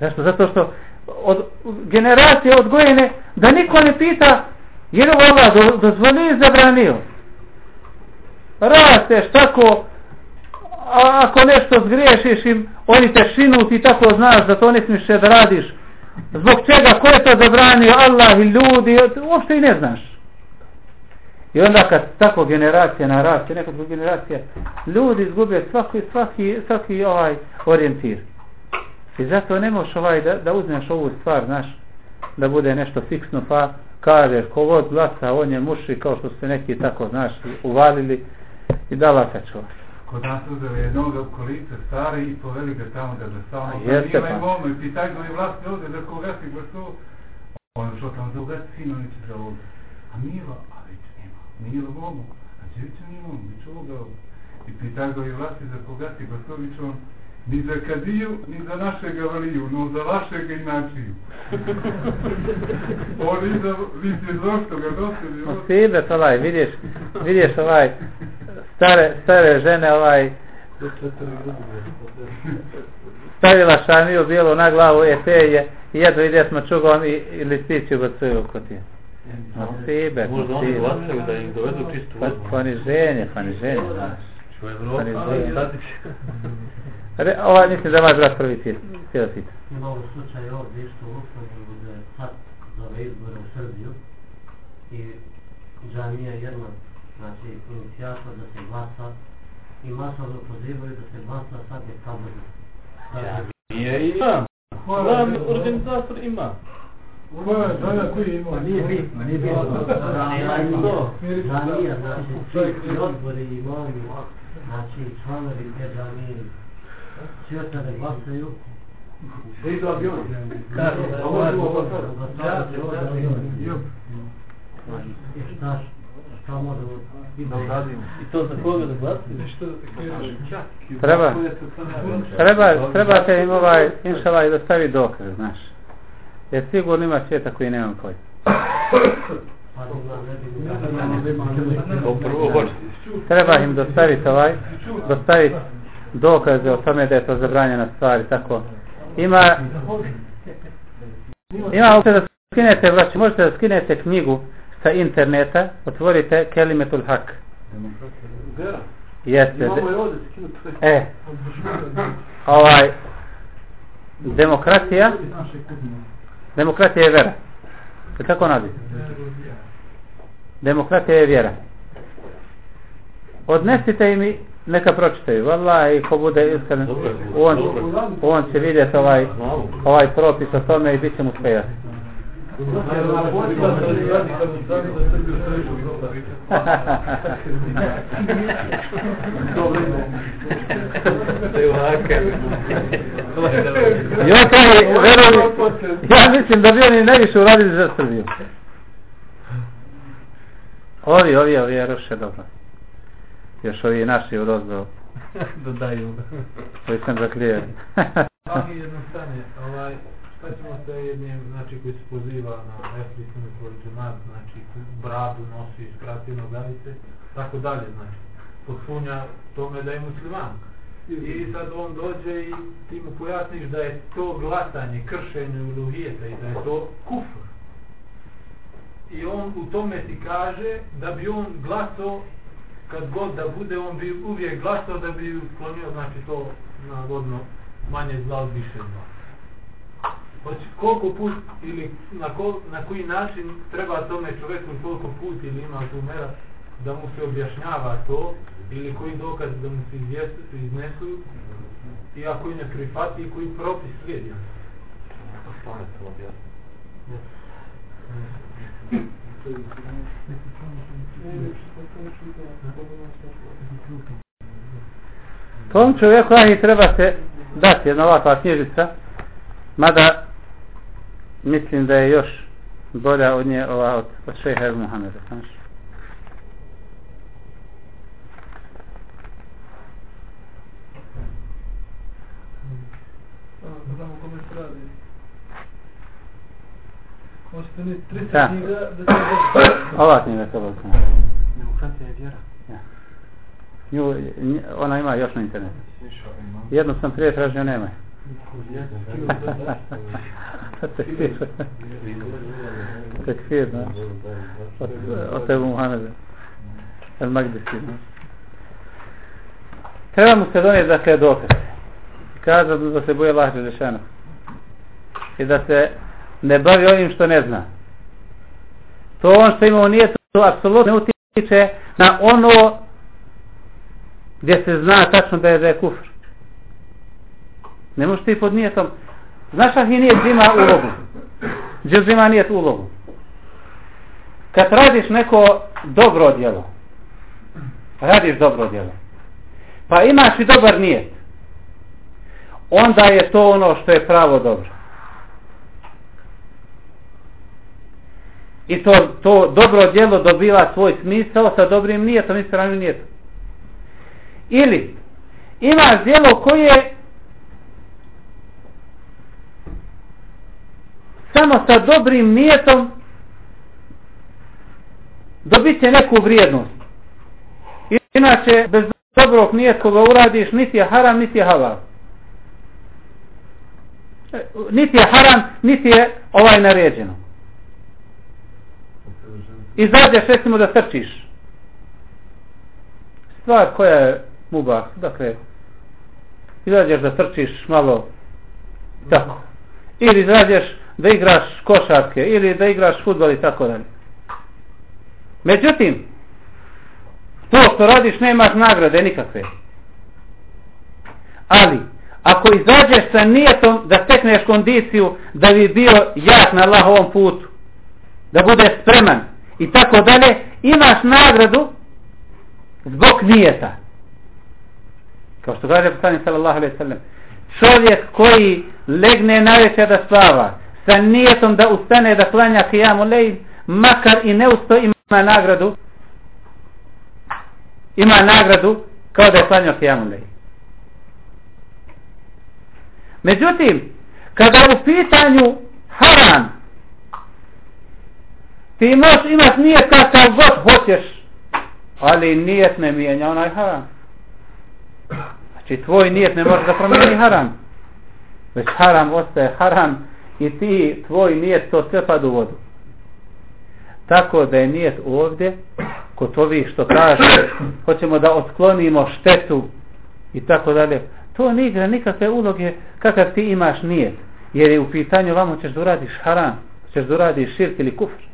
Zašto? zato što od generacije odgojene da niko ne pita jer ovo Allah dozvolio i zabranio? Rasteš tako a ako nešto zgriješiš im oni te šinu ti tako znaš da to ne smiješ da radiš. Zbog čega ko je to zabranio? Allah i ljudi uopšte i ne znaš. I onda kad tako generacija naraste nekoliko generacija ljudi izgube svaki, svaki, svaki ovaj orijentir. I zato ne možeš ovaj da, da uzmeš ovu stvar znaš da bude nešto fiksno pa kaže kogod glasa on je muši kao što se neki tako znaš uvalili i da laka čuva kod nas uzeli jednog kolice stari i poveli ga tamo da glasamo. Jeste pa. imamo, i pitaj ga i vlasti ovdje da koga si glasao on što tam za ugasi sinoviće za ovdje. A Milo, a već nema. Milo mogu, a će Milo bit će ovdje i pitaj ga i vlasti za koga si glasao on ni za kadiju, ni za našega valiju, no za vašega i načiju. Oni za, vi ste zašto ga nosili. No, sebe, ovaj, vidiš, vidiš ovaj, stare, stare žene, ovaj, stavila šamiju bijelu na glavu, e te je, i desmo čugom i, i listići ubacuju oko ti. Nasibe, Možda oni glasaju da im dovedu čistu Pa, vodu. poniženje, poniženje, znaš. U Evropi, Poniženje. ali sad Re, ova, mislim da brat prvi cijel, cijel pita. Imamo slučaj ovdje isto u da je sad za ove izbore u Srbiju i džamija jedna, znači inicijator da se glasa i masovno pozivaju da se glasa sad je slobodno. Nije imam. Znam, organizator ima. Ko je, da je koji ima? Nije bitno, nije bitno. Džamija, znači svi i odbori i imami, znači članovi te džamije, svi ostane glasaju. Idu avion. Kaže, A možemo Uglasavati ovdje. I šta, šta možemo Da uradimo. I to za koga da glasaju? Nešto da te kažeš. Treba, treba, treba te im ovaj, inšala i dostavi dokaz, znaš. Jer sigurno ima svijeta koji nemam pojma. Pa ne hoće. Treba im dostaviti ovaj, dostaviti dokaze o tome da je to zabranjena stvar i tako. Ima, ima ovdje da skinete, znači možete da skinete knjigu sa interneta, otvorite Kelimetul Hak. Jeste, Imamo de, je ovdje skinuti. e, ovaj, demokratija, demokratija je vera. Je tako nabi? Demokratija je vjera. Odnesite im i neka pročitaju. Wallahi, ko bude iskren, on, on će vidjeti ovaj, ovaj propis o tome i bit će mu sve jasno. Ja kaže, veruj, ja mislim da bi oni najviše uradili za Srbiju. Ovi, ovi, ovi je ruše dobro. Još ovi naši u rozdovu, Dodaju. koji sam zaklijeli. Ali jednostavno, ovaj, šta ćemo sa jednim, znači, koji se poziva na efektivnu količinat, znači, bradu nosi skratio nogavice, tako dalje, znači, potpunja tome da je musliman. I sad on dođe i ti mu pojasniš da je to glasanje, kršenje uluhijeta i da je to kufr. I on u tome ti kaže da bi on glasao kad god da bude, on bi uvijek glasao da bi sklonio, znači to navodno manje zla od više zla. Hoće, koliko put ili na, kol, na koji način treba tome čovjeku koliko put ili ima tu mera da mu se objašnjava to ili koji dokaz da mu se izvjesu, iznesu i ako i ne prihvati i koji propis slijedi. Tom čovjeku ahi treba se dati jedna ovakva knjižica, mada mislim da je još bolja od nje ova od, od šeha Ebu Muhammeda. Znamo kome se radi. Možete ni 30 Da. knjiga da se. Ova knjiga to bolja. Demokratija je vjera. Nju, nj, ona ima još na internetu. Jednu sam prije tražio, nema. Tekfir. Tekfir, da. Od, od Ebu Muhammeda. El Magdisi, da. Treba mu se donijeti dakle dokaz. I Kaže da se boje Allah Želešanu. I da se ne bavi onim što ne zna. To on što ima u nijetu, to apsolutno ne utiče na ono gdje se zna tačno da je da je kufr. Ne možeš ti pod nijetom. Znaš ah i nijet ima ulogu. Džuz ima nijet ulogu. Kad radiš neko dobro djelo, radiš dobro djelo, pa imaš i dobar nijet, onda je to ono što je pravo dobro. I to, to dobro djelo dobiva svoj smisao sa dobrim nijetom i stranim nijetom. Ili imaš djelo koje samo sa dobrim nijetom dobit će neku vrijednost. Inače, bez dobrog nijet koga uradiš, niti je haram, niti je halal. E, niti je haram, niti je ovaj naređeno. Izađeš recimo da trčiš. Stvar koja je mubah, dakle, izađeš da trčiš malo tako. Ili izađeš da igraš košarke, ili da igraš futbol i tako dalje. Međutim, to što radiš nemaš nagrade nikakve. Ali, ako izađeš sa nijetom da stekneš kondiciju da bi bio jak na Allahovom putu, da budeš spreman i tako dalje, imaš nagradu zbog nijeta. Kao što kaže poslanik sallallahu alejhi ve sellem, čovjek koji legne navečer da spava sa nijetom da ustane da klanja kijamu lejl, makar i ne usto ima nagradu ima nagradu kao da je klanjao kijamu lejl. Međutim, kada u pitanju haram, ti možeš imat nijet kakav god hoćeš, ali nijet ne mijenja onaj haram. Znači, tvoj nijet ne može da promijeni haram. Već haram ostaje haram i ti, tvoj nijet, to sve pad u vodu. Tako da je nijet ovdje, kod ovih što kaže, hoćemo da otklonimo štetu i tako dalje, to ne igra nikakve uloge kakav ti imaš nijet. Jer je u pitanju vamo ćeš da uradiš haram, ćeš da uradiš širk ili kufr.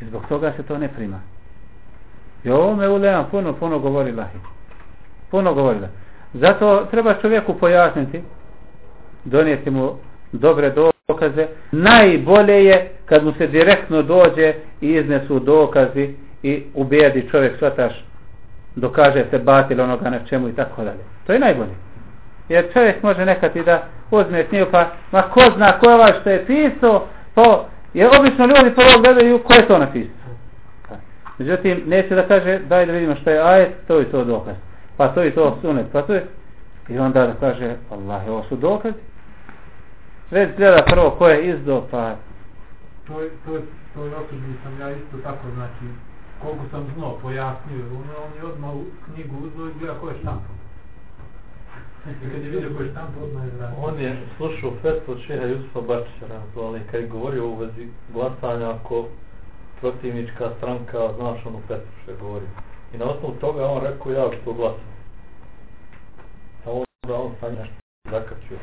I zbog toga se to ne prima. I o ovome ulema puno, puno govori lahi. Puno govori lahi. Zato treba čovjeku pojasniti, donijeti mu dobre dokaze. Najbolje je kad mu se direktno dođe i iznesu dokazi i ubijedi čovjek svataš dokaže se batil onoga na čemu i tako dalje. To je najbolje. Jer čovjek može nekad i da uzme knjigu pa ma ko zna ko je ovaj što je pisao to jer obično ljudi prvo gledaju ko je to napisao. Međutim, neće da kaže daj da vidimo što je ajet, to i to dokaz. Pa to i to sunet, pa to je i onda da kaže Allah, ovo su dokazi. Već gleda prvo ko je izdo, pa... To je, to je, to je opet sam ja isto tako, znači, koliko sam znao, pojasnio, on, on je odmah u knjigu uzao i gleda ko je štampo. I kad je vidio ko je štampo, odmah je vratio. On je slušao fetvo Čeha Jusufa Bačića, ali kad je govorio u vezi glasanja, ako protivnička stranka, znaš onu fetvu što je govorio. I na osnovu toga on rekao, ja što glasam. Samo da on sa nešto zakačio.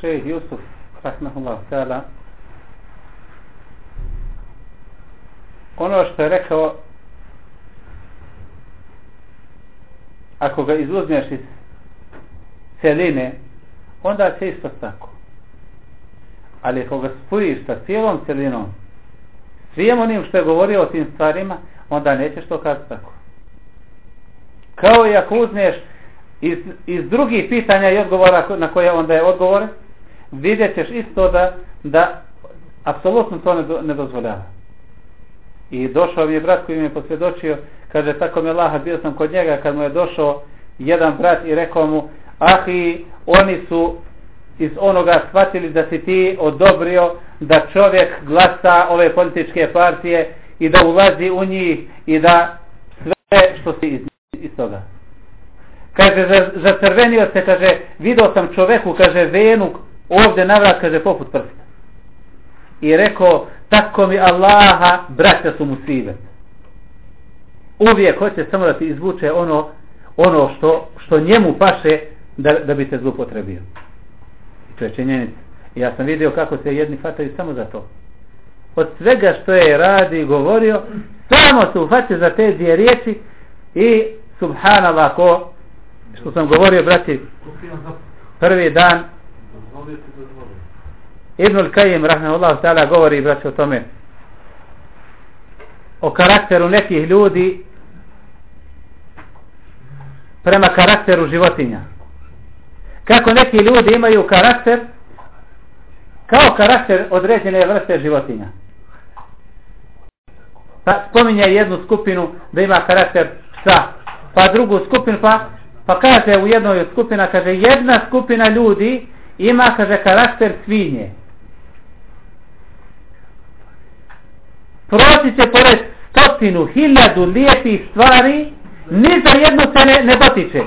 Šejh Jusuf, rahmahullah ta'ala, ono što je rekao ako ga izuzmeš iz celine onda će isto tako. Ali ako ga spojiš sa cijelom celinom svijem onim što je govorio o tim stvarima onda nećeš to kazati tako. Kao i ako uzmeš iz, iz drugih pitanja i odgovora na koje onda je odgovor vidjet ćeš isto da da apsolutno to ne, do, ne dozvoljava. I došao mi je brat koji mi je posvjedočio, kaže, tako mi Laha, bio sam kod njega kad mu je došao jedan brat i rekao mu, ahi, oni su iz onoga shvatili da si ti odobrio da čovjek glasa ove političke partije i da ulazi u njih i da sve što si iz, iz toga. Kaže, zacrvenio se, kaže, vidio sam čoveku, kaže, venu ovdje navrat, kaže, poput prsta. I rekao, tako mi Allaha, braća su mu sivet. Uvijek hoće samo da ti izvuče ono, ono što, što njemu paše da, da bi se zlupotrebio. I to je činjenica. I ja sam vidio kako se jedni fataju samo za to. Od svega što je radi i govorio, samo se ufate za te dvije riječi i subhanallah ko što sam govorio, brati, prvi dan Ibn al-Kajim, rahmehullah ta'ala govori braći, o tome o karakteru nekih ljudi prema karakteru životinja. Kako neki ljudi imaju karakter kao karakter određene vrste životinja. Pa spominje jednu skupinu da ima karakter psa, pa drugu skupinu, pa, pa kaže u jednoj skupina, kaže jedna skupina ljudi ima, kaže, karakter svinje. proći će pored stotinu, hiljadu lijepih stvari, ni za jednu se ne, ne potiče.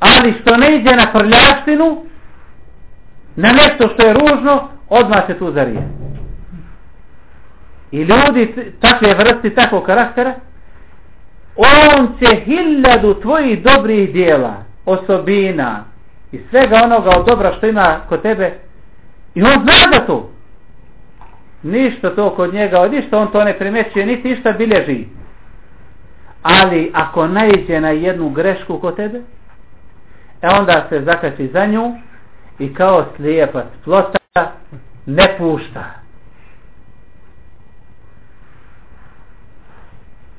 Ali što ne ide na prljaštinu, na nešto što je ružno, odmah se tu zarije. I ljudi takve vrsti, takvog karaktera, on će hiljadu tvojih dobrih dijela, osobina i svega onoga od dobra što ima kod tebe i on zna da to. Ništa to kod njega, ništa on to ne primećuje, niti ništa bilježi. Ali ako najđe na jednu grešku kod tebe, e onda se zakači za nju i kao slijepac plota ne pušta.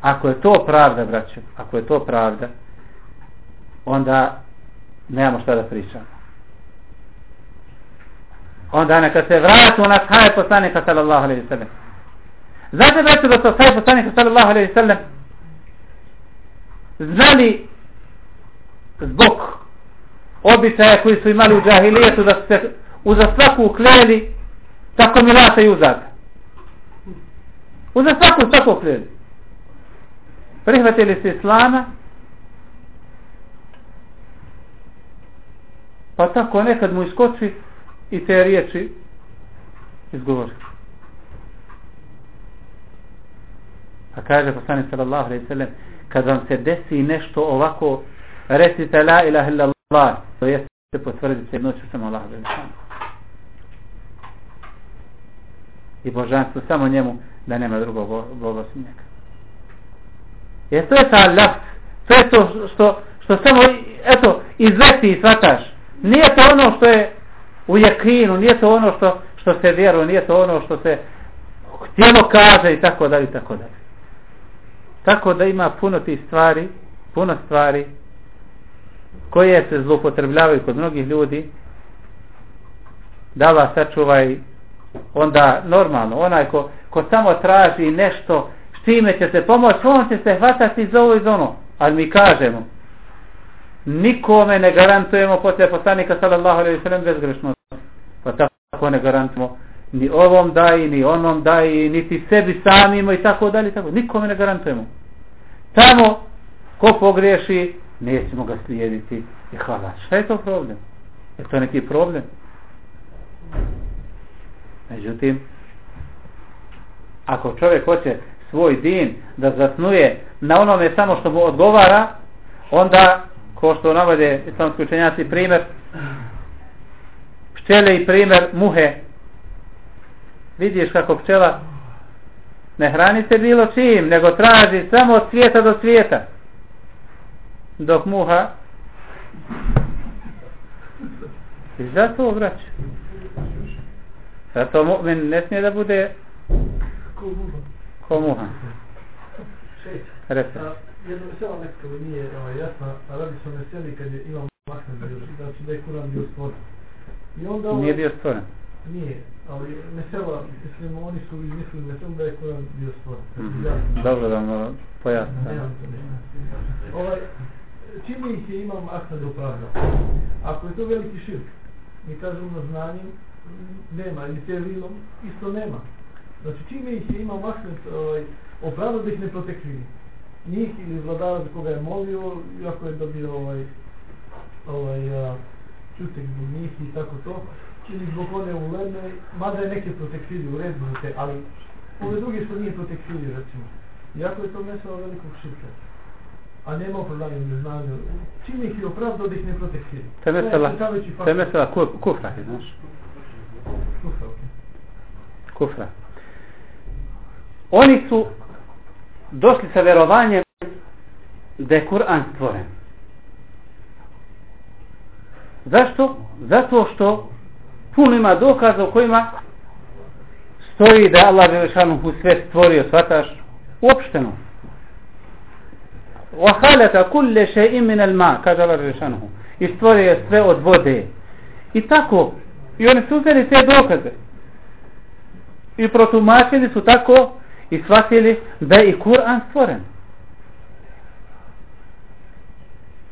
Ako je to pravda, braćo, ako je to pravda, onda nemamo šta da pričamo. Onda neka se vratu na sahaj poslanika sallallahu alaihi sallam. Znate braćo da su sahaj poslanika sallallahu alaihi sallam znali zbog običaja koji su imali u džahilijetu da se uza svaku ukleli tako mi lata i uzaka. Uza svaku svaku ukleli. Prihvatili se islama pa tako nekad mu iskoči i te riječi izgovori. Pa kaže poslanik sallallahu alejhi ve sellem kad vam se desi nešto ovako recite la ilaha illallah stvar, to jeste potvrdite jednoću samo Allah i božanstvo samo njemu da nema drugog Boga osim njega. Jer to je ta laf, to je to što, što samo, eto, izveti i svataš. Nije to ono što je u jakinu, nije to ono što, što se vjeruje, nije to ono što se htjelo kaže i tako dalje i tako dalje. Tako da ima puno tih stvari, puno stvari koje se zlopotrebljavaju kod mnogih ljudi da vas sačuvaj onda normalno, onaj ko, ko samo traži nešto s čime će se pomoći, on će se hvatati za ovo i za ono. Ali mi kažemo, nikome ne garantujemo poslije poslanika sallallahu alaihi sallam bezgrešnost. Pa tako ne garantujemo ni ovom daji, ni onom daji, niti sebi samimo i tako dalje. Tako. Nikome ne garantujemo. Tamo, ko pogriješi, nećemo ga slijediti. I hvala. Šta je to problem? Je to neki problem? Međutim, ako čovjek hoće svoj din da zasnuje na onome samo što mu odgovara, onda, ko što navode islamski učenjaci primjer, pčele i primjer muhe, vidiš kako pčela ne hrani se bilo čim, nego traži samo od svijeta do svijeta. Dok muha i zato vraća. Zato mu'min ne smije da bude ko muha. Resa. Jedno vesela nekako mi nije ovaj, jasna, a radi se o veseli kad je imam makne bio, znači da je Kuran bio stvoren. I onda ovaj, Nije bio stvoren. Nije, ali mesela, mislim, oni su izmislili meselu da je Kuran bio stvoren. Mm Jasno. Dobro da pojasnim. To, nemam. Ovaj, čime ih je imam Ahmed pravda. Ako je to veliki širk, mi kažemo na znanjem, nema, ili teorijom, isto nema. Znači, čime ih je imam Ahmed ovaj, opravljao da ih ne protekli. Njih ili vladara za koga je molio, iako je dobio ovaj, ovaj, a, čutek zbog njih i tako to, ili zbog one uleme, mada je neke protekvili u redu ali ove druge što nije protekvili, recimo. Iako je to meselo velikog širka a nema opravdanja u neznanju. Čim ih je opravdao da ih ne protekcije? To je mesela, to je mesela kufra, znaš. Kufra, ok. Kufra. Oni su došli sa verovanjem da je Kur'an stvoren. Zašto? Zato što puno ima dokaza u kojima stoji da Allah Želešanu sve stvorio, shvataš, uopšteno وَحَلَكَ كُلَّ شَيْءٍ مِنَ الْمَا kaže Allah Želešanu. I stvorio je sve od vode. I tako, i oni su uzeli te dokaze. I protumačili su tako i shvatili da je i Kur'an stvoren.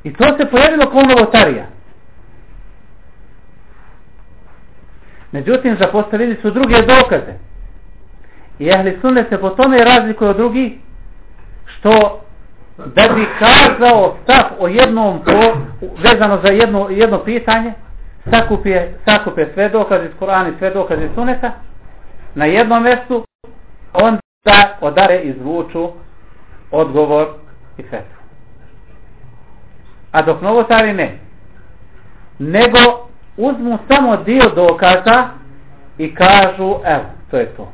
I to se pojavilo kao novotarija. Međutim, zapostavili su druge dokaze. I ehli sunne se po tome razlikuju od drugih, što da bi kazao stav o jednom po, vezano za jedno, jedno pitanje, sakupe, sakupe sve dokaze iz Korana i sve dokaze iz Suneta na jednom mjestu, onda odare izvuču odgovor i fetvu. A dok novotari ne. Nego uzmu samo dio dokaza i kažu, evo, to je to.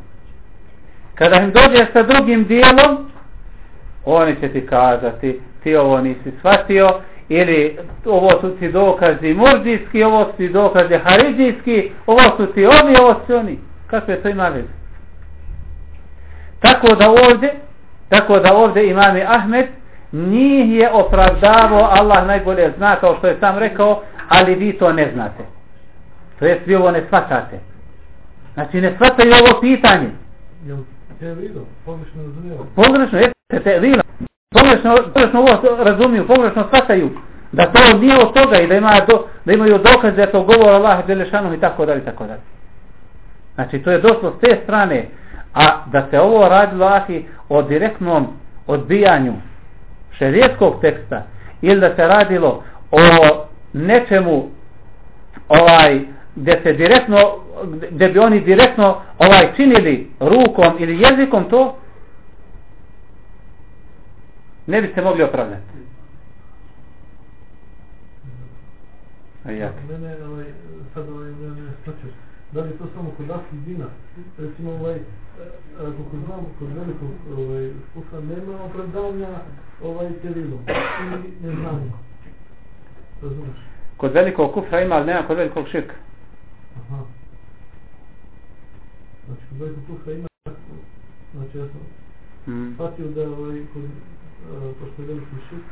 Kada im dođe sa drugim dijelom, oni će ti kazati, ti ovo nisi shvatio, ili ovo su ti dokazi murdijski, ovo su ti dokazi haridijski, ovo su ti oni, ovo su oni. Kako to ima veze? Tako da ovdje, tako da ovdje imami Ahmed, njih je opravdavao, Allah najbolje zna, kao što je sam rekao, ali vi to ne znate. To jest vi ovo ne shvatate. Znači ne shvataju ovo pitanje. Jel? Pogrešno razumijeva? Pogrešno, jeste te vidio. Pogrešno, pogrešno ovo razumiju, pogrešno shvataju. Da to nije od toga i da, ima do, da imaju dokaze da to govore Allah Đelešanu i tako dalje, i tako dalje. Znači to je došlo s te strane. A da se ovo radilo ahi o direktnom odbijanju šerijetskog teksta ili da se radilo o nečemu ovaj gdje se direktno gdje bi oni direktno ovaj činili rukom ili jezikom to ne biste mogli opravdati. A ja. Mene, ovaj, sad ovaj, ne, ne, da li to samo kod asli dina, recimo, ovaj, kako znam, kod velikog ovaj, skufa nema opravdanja ovaj terilom, i ne znam. Kod velikog kufra ima, ali nema kod velikog širka. Aha. Znači, kod velikog kufra ima, znači, ja sam Mm. shvatio da, ovaj, kod, uh, pošto je veliki širk,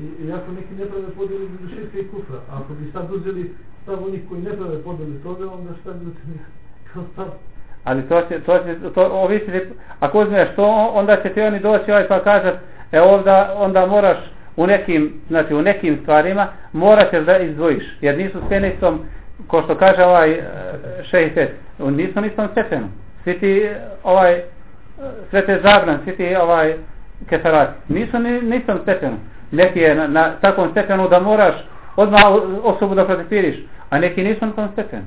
I, iako neki ne prave podijeli između širka i kufra, a ako bi sad uzeli stav onih koji ne prave podijeli toga, onda šta bi uzeli kao stav? Ali to će, to će, to ovisi, ako uzmeš to, onda će ti oni doći ovaj pa kažat, e ovda, onda moraš u nekim, znači u nekim stvarima, morat ćeš da izdvojiš, jer nisu s tenistom, ko što kaže ovaj e, šehitet, nisu nistom stepenu. Svi ti, e, ovaj, e, sve te zabran, svi ti, ovaj, keferat, nisu ni, nistom stepenu. Neki je na, na takvom stepenu da moraš odmah osobu da protekiriš, a neki nisu na tom stepenu.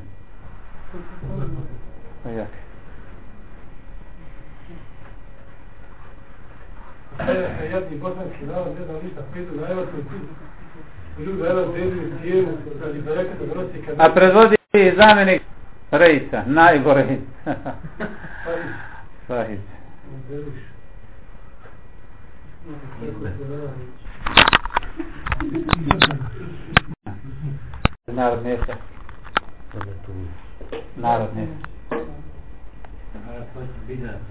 Pa ja. Jedni bosanski narod, ne znam ništa, pridu na evropskom A predvodi zamjenik Rejsa, najgore. Deliš. Narod mjesta. Narod mjesta. Bidat.